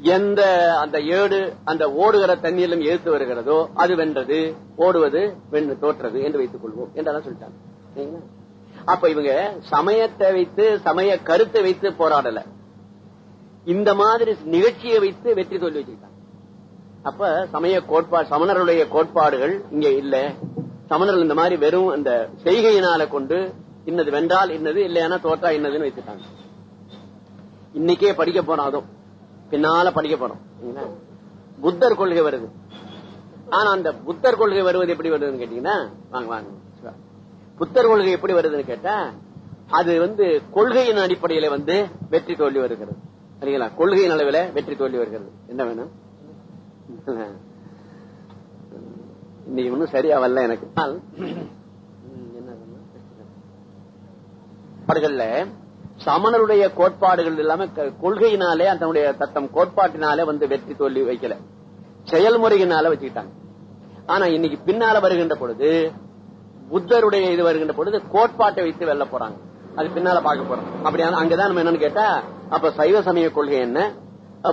எந்த அந்த ஏடு அந்த ஓடுகிற தண்ணீரிலும் எழுத்து வருகிறதோ அது வென்றது. ஓடுவது வென்று தோற்றது என்று வைத்துக் கொள்வோம். என்றெல்லாம் சொல்லிட்டாங்க. அப்ப இவங்க சமயத்தை வைத்து சமய கருத்தை வைத்து போராடல. இந்த மாதிரி நிகழ்ச்சியை வைத்து வெற்றி தோல்வி வச்சுக்கிட்டாங்க. அப்ப சமய கோட்பாடு சமணருடைய கோட்பாடுகள் இங்க இல்ல. சமணர்கள் இந்த மாதிரி வெறும் அந்த செய்கையினால கொண்டு இன்னது வென்றால் இன்னது இல்லையானா தோற்றா இன்னதுன்னு வைத்துட்டாங்க. இன்னைக்கே படிக்க போறோம் அதுவும் பின்னால படிக்க போறோம்? புத்தர் கொள்கை வருது. ஆனா அந்த புத்தர் கொள்கை வருவது எப்படி வருதுன்னு கேட்டீங்கன்னா வாங்க வாங்க. புத்தர் கொள்கை எப்படி வருதுன்னு கேட்டா அது வந்து கொள்கையின் அடிப்படையில வந்து வெற்றி தோல்வி வருகிறது. சரிங்களா? கொள்கையின் அளவில் வெற்றி தோல்வி வருகிறது. என்ன வேணும்? இன்னைக்கு ஒன்னும் சரியா வரல எனக்கு. என்ன சொன்னா? சமணருடைய கோட்பாடுகள் இல்லாம கொள்கையினாலே அதனுடைய தத்தம் கோட்பாட்டினாலே வந்து வெற்றி தோல்வி வைக்கல. செயல்முறையினால வச்சுக்கிட்டாங்க. ஆனா இன்னைக்கு பின்னால வருகின்ற பொழுது புத்தருடைய இது வருகின்ற பொழுது கோட்பாட்டை வைத்து வெல்ல போறாங்க. அது பின்னால பாக்க போறோம். அப்படியான அங்கதான் நம்ம என்னன்னு கேட்டா அப்ப சைவ சமய கொள்கை என்ன?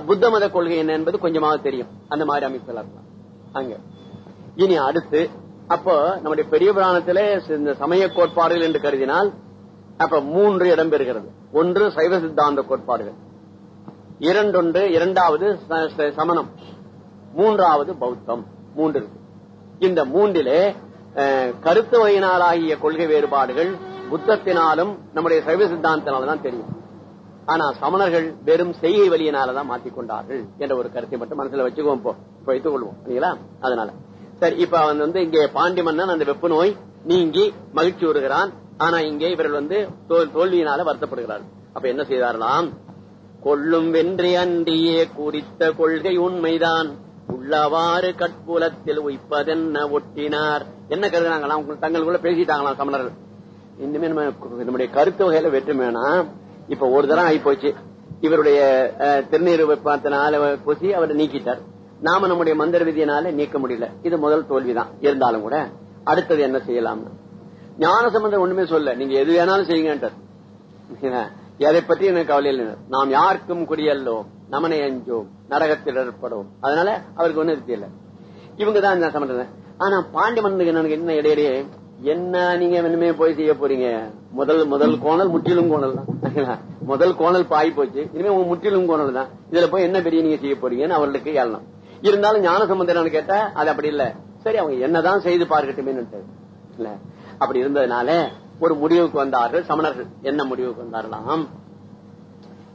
புத்த மத கொள்கை என்ன என்பது கொஞ்சமாவது தெரியும். அந்த மாதிரி அமைப்புல இருக்கலாம் அங்க. இனி அடுத்து அப்போ நம்முடைய பெரிய புராணத்திலே இந்த சமய கோட்பாடுகள் என்று கருதினால் அப்ப மூன்று இடம் பெறுகிறது. ஒன்று சைவ சித்தாந்த கோட்பாடுகள். இரண்டொன்று இரண்டாவது சமணம். மூன்றாவது பௌத்தம். மூன்று இந்த மூன்றிலே கருத்து வகையினாலாகிய கொள்கை வேறுபாடுகள் புத்தத்தினாலும் நம்முடைய சைவ சித்தாந்தத்தினால்தான் தெரியும். ஆனா சமணர்கள் வெறும் செய்கை வழியினாலதான் மாற்றிக்கொண்டார்கள் என்ற ஒரு கருத்தை மட்டும் மனசுல வச்சுக்குவோம் இப்போ வைத்துக் கொள்வோம். இல்லைங்களா? அதனால. சரி இப்ப அவன் வந்து இங்கே பாண்டி மன்னன் அந்த வெப்பு நோய் நீங்கி மகிழ்ச்சி வருகிறான் ஆனா இங்கே இவர்கள் வந்து தோல்- தோல்வியினால வருத்தப்படுகிறார்கள். அப்ப என்ன செய்தாரலாம் கொள்ளும் வென்றே அன்றியே குறித்த கொள்கை உண்மைதான். உள்ளவாறு கட்புலத்தில் உய்ப்பதென்ன ஒட்டினார். என்ன கருதுனாங்களாம்? தங்களுக்குள்ள பேசிட்டாங்களாம் சமணர்கள். இனிமே நம்ம நம்முடைய கருத்து வகையில வெற்றுமேனா இப்ப ஒரு தரம் ஆகி போச்சு இவருடைய அஹ், திருநீர் பார்த்தனால பூசி அவரை நீக்கிட்டார். நாம நம்முடைய மந்திர விதியினால நீக்க முடியல. இது முதல் தோல்விதான். இருந்தாலும் கூட அடுத்தது என்ன செய்யலாம்னு? ஞான சம்பந்தம் ஒண்ணுமே சொல்ல. நீங்க எது வேணாலும் செய்யுங்கன்றார் எதை பற்றி எனக்கு கவலை இல்லை. நாம் யாருக்கும் குடியல்லோம். நமனை அஞ்சோம். நரகத்தில் ஏற்படும். அதனால அவருக்கு ஒண்ணு தெரியல இவங்கதான் இவங்க தான் இந்த சம்பந்தம் ஆனா பாண்டி மன்னனுக்கு என்ன இடையிடையே என்ன நீங்க வேணுமே போய் செய்ய போறீங்க? முதல் முதல் கோணல் முற்றிலும் கோணல் தான். முதல் கோணல் பாய் போச்சு. இனிமே உங்க முற்றிலும் கோணல் தான். இதுல போய் என்ன பெரிய நீங்க செய்ய போறீங்கன்னு அவர்களுக்கு ஏழலாம் இருந்தாலும் ஞான சம்பந்தம் கேட்டா அது அப்படி இல்ல. சரி அவங்க என்னதான் செய்து பார்க்கட்டுமே இல்ல. அப்படி இருந்ததுனால ஒரு முடிவுக்கு வந்தார்கள் சமணர்கள். என்ன முடிவுக்கு வந்தார்களாம்?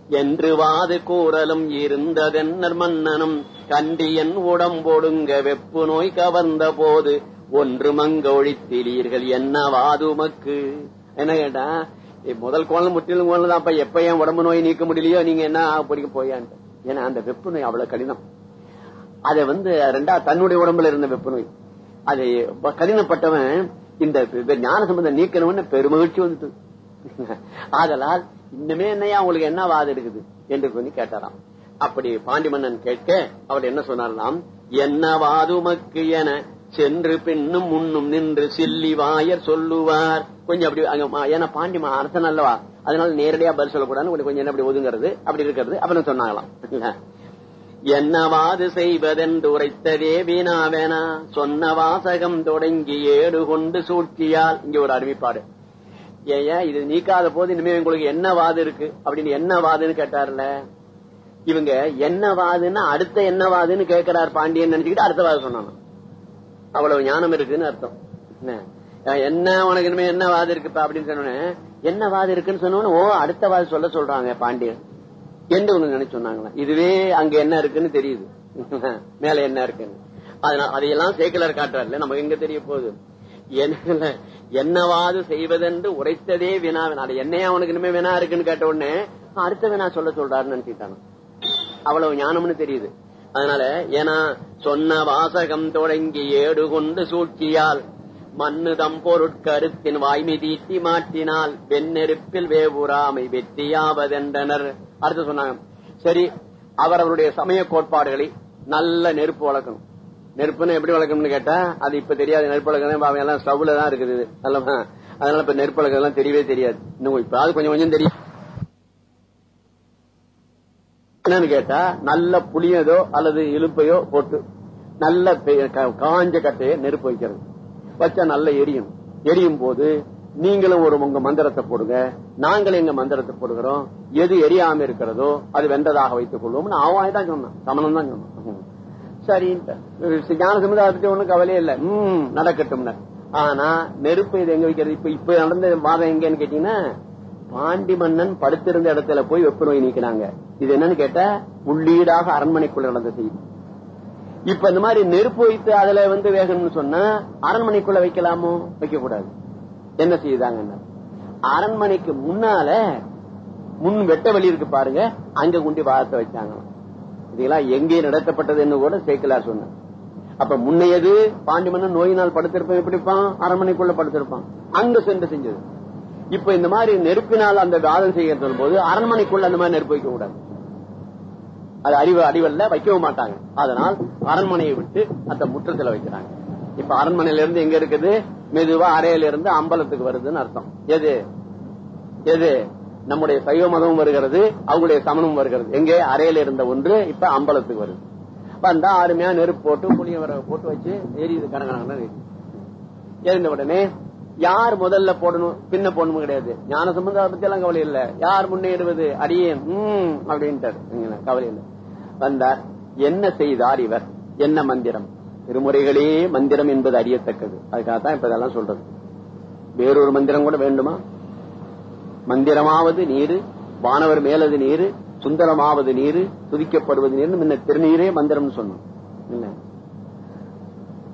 என்று வாது கூறலும் இருந்ததென்னர் மன்னனும் கண்டியன் உடம்பொடுங்க வெப்பு நோய் கவர்ந்த போது ஒன்று மங்க ஒழித்தீர்கள் என்ன வாதுமக்கு என்ன கேட்டா முதல் கோணல் முற்றிலும் கோணல் தான் அப்ப எப்ப என் உடம்பு நோய் நீக்க முடியலையோ? நீங்க என்ன பிடிக்க போறீங்க போயான்ட்டு. ஏன்னா அந்த வெப்பு நோய் அவ்வளவு கடினம். அதை வந்து ரெண்டா தன்னுடைய உடம்புல இருந்த வெப்பு நோய். அது கடினப்பட்டவன் இந்த ஞான சம்பந்தம் நீக்கணும்னு பெருமகிழ்ச்சி வந்துட்டு. ஆதலால் இன்னுமே என்னையா உங்களுக்கு என்ன வாதம் இருக்குது என்று சொல்லி கேட்டாராம். அப்படி பாண்டிமன்னன் கேட்க அவர் என்ன சொன்னாராம் என்ன வாதுமக்கு என சென்று பின்னும் முன்னும் நின்று சில்லி வாயர் சொல்லுவார். கொஞ்சம் அப்படி அங்க ஏன்னா பாண்டிமா அரசன் அல்லவா அதனால நேரடியா பதில் சொல்லக்கூடாது கொஞ்சம் கொஞ்சம் என்ன அப்படி ஒதுங்கிறது? அப்படி இருக்கிறது அப்புறம் சொன்னாங்களாம். என்னவாது செய்வதென்று உரைத்ததே வீணாவேனா சொன்ன வாசகம் தொடங்கி ஏடு கொண்டு சூழ்ச்சியால் இங்க ஒரு அறிவிப்பாடு ஏயா இது நீக்காத போது இனிமே உங்களுக்கு என்ன வாது இருக்கு? அப்படின்னு என்ன வாதுன்னு கேட்டார்ல. இவங்க என்ன வாதுன்னா அடுத்த என்ன வாதுன்னு கேட்கிறார் பாண்டியன் நினைச்சுக்கிட்டு அடுத்த வாது சொன்னாங்க. அவ்வளவு ஞானம் இருக்குன்னு அர்த்தம். என்ன? உனக்கு இனிமே என்ன வாது இருக்குப்பா? அப்படின்னு சொன்னோன்னு என்ன வாது இருக்குன்னு சொன்னோன்னு ஓ அடுத்த வாது சொல்ல சொல்றாங்க பாண்டியன். என்று ஒண்ணு நினைச்சு சொன்னாங்களா. இதுவே அங்க என்ன இருக்குன்னு தெரியுது. மேல என்ன இருக்குன்னு. அதனால அதையெல்லாம் சேக்கலர் காட்டுறாருல நமக்கு எங்க தெரிய போகுது? என்ன என்னவாது செய்வதென்று உரைத்ததே வினா. வேணா அது என்னையா அவனுக்கு இனிமே வினா இருக்குன்னு கேட்ட உடனே அடுத்த வினா சொல்ல சொல்றாருன்னு நினைச்சிட்டான் அவ்வளவு ஞானம்னு தெரியுது. அதனால ஏன்னா சொன்ன வாசகம் தொடங்கி ஏடு கொண்டு சூழ்ச்சியால் மண்ணுதம் பொருட்கருத்தின் வாய்மை தீட்டி மாற்றினால் வெண்ணெருப்பில் வேவுராமை வெற்றியாவதென்றனர். அடுத்து சொன்னாங்க. சரி அவர் அவருடைய சமய கோட்பாடுகளை நல்ல நெருப்பு வளர்க்கணும். நெருப்புன்னு எப்படி வளர்க்கணும்னு கேட்டா அது இப்ப தெரியாது நெருப்பு வளர்க்கணும் அவன் எல்லாம் ஸ்டவ்ல தான் இருக்குது. அல்லவா அதனால இப்ப நெருப்பு வளர்க்கறதெல்லாம் தெரியவே தெரியாது. இன்னும் இப்ப அது கொஞ்சம் கொஞ்சம் தெரியும். என்னன்னு கேட்டா நல்ல புளியதோ அல்லது இழுப்பையோ போட்டு நல்ல காஞ்ச கட்டையை நெருப்பு வைக்கிறது. வச்சா நல்ல எரியும். எரியும் போது நீங்களும் ஒரு உங்க மந்திரத்தை போடுங்க. நாங்களும் எங்க மந்திரத்தை போடுகிறோம். எது எரியாம இருக்கிறதோ அது வென்றதாக வைத்துக் கொள்வோம்னு அவன் தான் சொன்னான். சமணம் தான் சொன்னான். சரி ஞான சமுதாயத்துக்கு ஒண்ணும் கவலையே இல்ல. உம் நடக்கட்டும் ஆனா நெருப்பு இது எங்க வைக்கிறது? இப்ப இப்ப நடந்த வாதம் எங்கன்னு கேட்டீங்கன்னா பாண்டி மன்னன் படுத்திருந்த இடத்துல போய் வெப்ப நோய் நீக்கினாங்க. இது என்னன்னு கேட்டா உள்ளீடாக அரண்மனைக்குள்ள நடந்த செய்தி. இப்ப இந்த மாதிரி நெருப்பு வைத்து அதுல வந்து வேகணும்னு சொன்னா அரண்மனைக்குள்ள வைக்கலாமோ? வைக்க கூடாது என்ன செய்தாங்க அரண்மனைக்கு முன்னால முன் வெட்ட வழி இருக்கு பாருங்க அங்க குண்டி வாதத்தை வச்சாங்க இதெல்லாம் எங்கே நடத்தப்பட்டதுன்னு கூட சேக்கலார் சொன்ன அப்ப முன்னையது பாண்டிமன்னன் நோயினால் படுத்திருப்பான் எப்படிப்பான் அரண்மனைக்குள்ள படுத்திருப்பான். அங்க சென்று செஞ்சது. இப்ப இந்த மாதிரி நெருப்பினால் அந்த வாதம் செய்ய போது அரண்மனைக்குள்ள அந்த மாதிரி நெருப்பு வைக்க கூடாது. அது அறிவு அறிவல்ல வைக்கவும் மாட்டாங்க. அதனால் அரண்மனையை விட்டு அந்த முற்றத்துல வைக்கிறாங்க. இப்ப அரண்மனையில இருந்து எங்க இருக்குது? மெதுவா அறையில இருந்து அம்பலத்துக்கு வருதுன்னு அர்த்தம். எது? எது? நம்முடைய சைவ மதமும் வருகிறது அவங்களுடைய சமணமும் வருகிறது. எங்கே? அறையில இருந்த ஒன்று இப்ப அம்பலத்துக்கு வருது. வந்தா அருமையா நெருப்பு போட்டு புளிய போட்டு வச்சு எரியுது கடற்கரை எழுந்த உடனே யார் முதல்ல போடணும்? பின்ன போடணும் கிடையாது. ஞான சம்பந்த பத்தி எல்லாம் கவலை இல்ல. யார் முன்னேறுவது அடியேன். உம் அப்படின்ட்டார். கவலை இல்லை. வந்தார். என்ன செய்தார் இவர்? என்ன மந்திரம்? திருமுறைகளே மந்திரம் என்பது அறியத்தக்கது. அதுக்காகத்தான் இப்ப இதெல்லாம் சொல்றது. வேறொரு மந்திரம் கூட வேண்டுமா? மந்திரமாவது நீரு வானவர் மேலது நீரு சுந்தரமாவது நீரு துதிக்கப்படுவது நீர் முன்ன திருநீரே மந்திரம் சொன்னோம். இல்ல.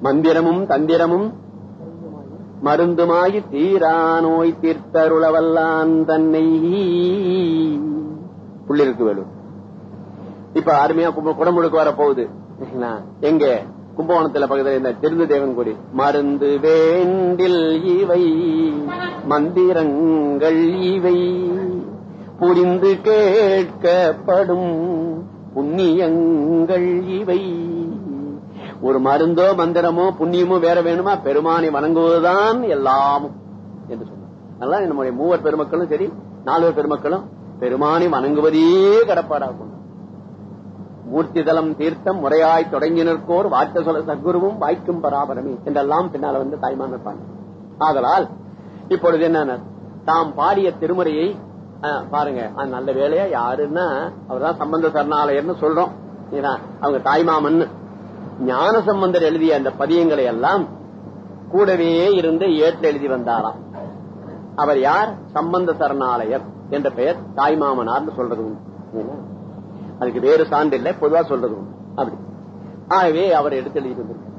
மந்திரமும் தந்திரமும் மருந்துமாகி தீரா நோய் தீர்த்தருளவல்லான் தன்னை புள்ளிருக்கு வேலூர். இப்ப அருமையா கும்ப- குடமுழுக்கு வர போகுது. எங்க? கும்பகோணத்துல பகுதியில் இந்த திருந்த தேவன் கோடி. மருந்து வேண்டில் இவை மந்திரங்கள் இவை. புரிந்து கேட்கப்படும் புண்ணியங்கள் இவை. ஒரு மருந்தோ மந்திரமோ புண்ணியமோ வேற வேணுமா? பெருமானை வணங்குவதுதான் எல்லாமும் என்று சொன்னார். அதனால நம்முடைய மூவர் பெருமக்களும் சரி நால்வர் பெருமக்களும் பெருமானை வணங்குவதே கடப்பாடாகும் மூர்த்திதலம் தீர்த்தம் முறையாய் தொடங்கி நிற்கோர் வாட்ட சொல சத்குருவும் வாய்க்கும் பராபரமே என்றெல்லாம் பின்னால வந்து தாய்மான் இருப்பாங்க ஆதலால் இப்பொழுது என்ன தாம் பாடிய திருமுறையை பாருங்க. அது நல்ல வேலையா? யாருன்னா அவர்தான் சம்பந்த சரணாலயர்னு சொல்றோம். அவங்க தாய்மாமன் ஞான சம்பந்தர் எழுதிய அந்த பதியங்களை எல்லாம் கூடவே இருந்து ஏற்று எழுதி வந்தாராம். அவர் யார்? சம்பந்த சரணாலயர் என்ற பெயர் தாய்மாமனார்னு சொல்றது உண்டு. அதுக்கு வேறு சான்று இல்லை பொதுவா சொல்றது அப்படி. ஆகவே அவர் எடுத்து எழுதி வந்திருக்கார்.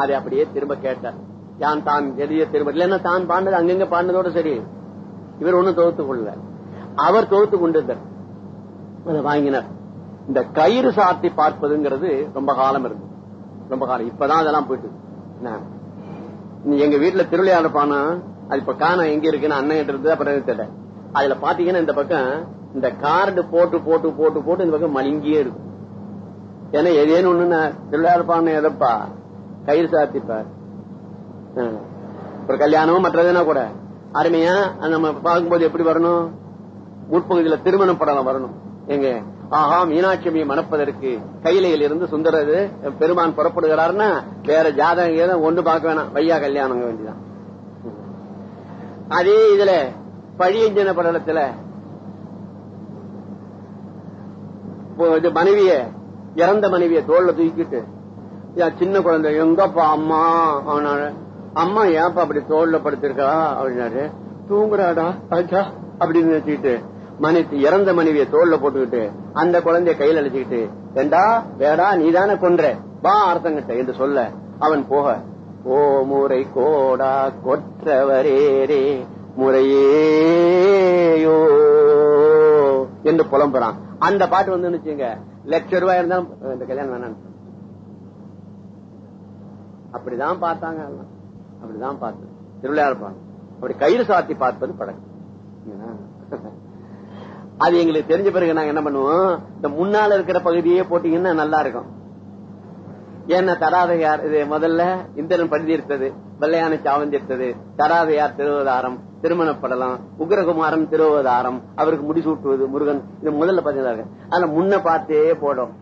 அதை அப்படியே திரும்ப கேட்டார். யான் தான் எழுதிய திரும்ப இல்லைன்னா தான் பாண்டது அங்கங்க பாண்டதோட சரி. இவர் ஒண்ணும் தொகுத்து கொள்ள அவர் தொகுத்து கொண்டிருந்தார். அதை வாங்கினார். இந்த கயிறு சாத்தி பார்ப்பதுங்கிறது ரொம்ப காலம் இருக்கு ரொம்ப காலம். இப்பதான் அதெல்லாம் போயிட்டு என்ன? நீ எங்க வீட்டுல திருவிளையாட இருப்பானா அது இப்ப காணம் எங்க இருக்குன்னு அண்ணன் இருந்தது அப்புறம் தெரியல அதுல பாத்தீங்கன்னா இந்த பக்கம் இந்த கார்டு போட்டு போட்டு போட்டு போட்டு இந்த பக்கம் மலிங்கியே இருக்கும். ஏன்னா எதேன்னு ஒண்ணு திருவிளையாட எதப்பா? கயிறு சாத்திப்பார். ஆ. ஒரு கல்யாணமும் மற்றதுனா கூட? அருமையா நம்ம பார்க்கும்போது எப்படி வரணும்? உட்பகுதியில திருமண படம் வரணும். எங்க? ஆஹா மீனாட்சியை மணப்பதற்கு கையிலையில் இருந்து சுந்தரது பெருமான் புறப்படுகிறாருன்னா வேற ஜாதகம் ஏதோ ஒண்ணு பார்க்க வேணாம். வையா கல்யாணம் வேண்டியதான் அதே இதுல பழியஞ்சன படலத்துல இப்போ இது மனைவிய இறந்த மனைவிய தோல்ல தூக்கிட்டு சின்ன குழந்தை எங்கப்பா அம்மா? அவனால அம்மா ஏன்ப்பா அப்படி தோல்ல படுத்திருக்கா? அப்படின்னாரு. தூங்குறாடா அச்சா அப்படின்னு நினைச்சுக்கிட்டு மனை இறந்த மனைவிய தோல்ல போட்டுக்கிட்டு அந்த குழந்தைய கையில அழைச்சுக்கிட்டு ஏண்டா வேடா நீதானே கொன்ற வா அர்த்தங்கிட்ட என்று சொல்ல அவன் போக ஓ முறை கோடா கொற்றவரேரே முறையேயோ என்று புலம்புறான். அந்த பாட்டு வந்து நினைச்சுங்க லட்ச ரூபாய் இருந்தாலும் இந்த கல்யாணம் வேணாம் அப்படிதான் பார்த்தாங்க அப்படிதான் பார்த்து திருவிழா இருப்பாங்க அப்படி கயிறு சாத்தி பார்ப்பது பழக்கம். அது எங்களுக்கு தெரிஞ்ச பிறகு நாங்க என்ன பண்ணுவோம்? இந்த முன்னால இருக்கிற பகுதியே போட்டீங்கன்னா நல்லா இருக்கும். ஏன்னா தராதையார் இது முதல்ல இந்திரன் படுத்திருத்தது வெள்ளையான சாவந்திருத்தது தராதையார் திருவதாரம் திருமணப்படலாம் உக்ரகுமாரன் திருவதாரம் அவருக்கு முடிசூட்டுவது முருகன். இது முதல்ல பாத்தீங்கன்னா அதுல முன்ன பார்த்தே போடும்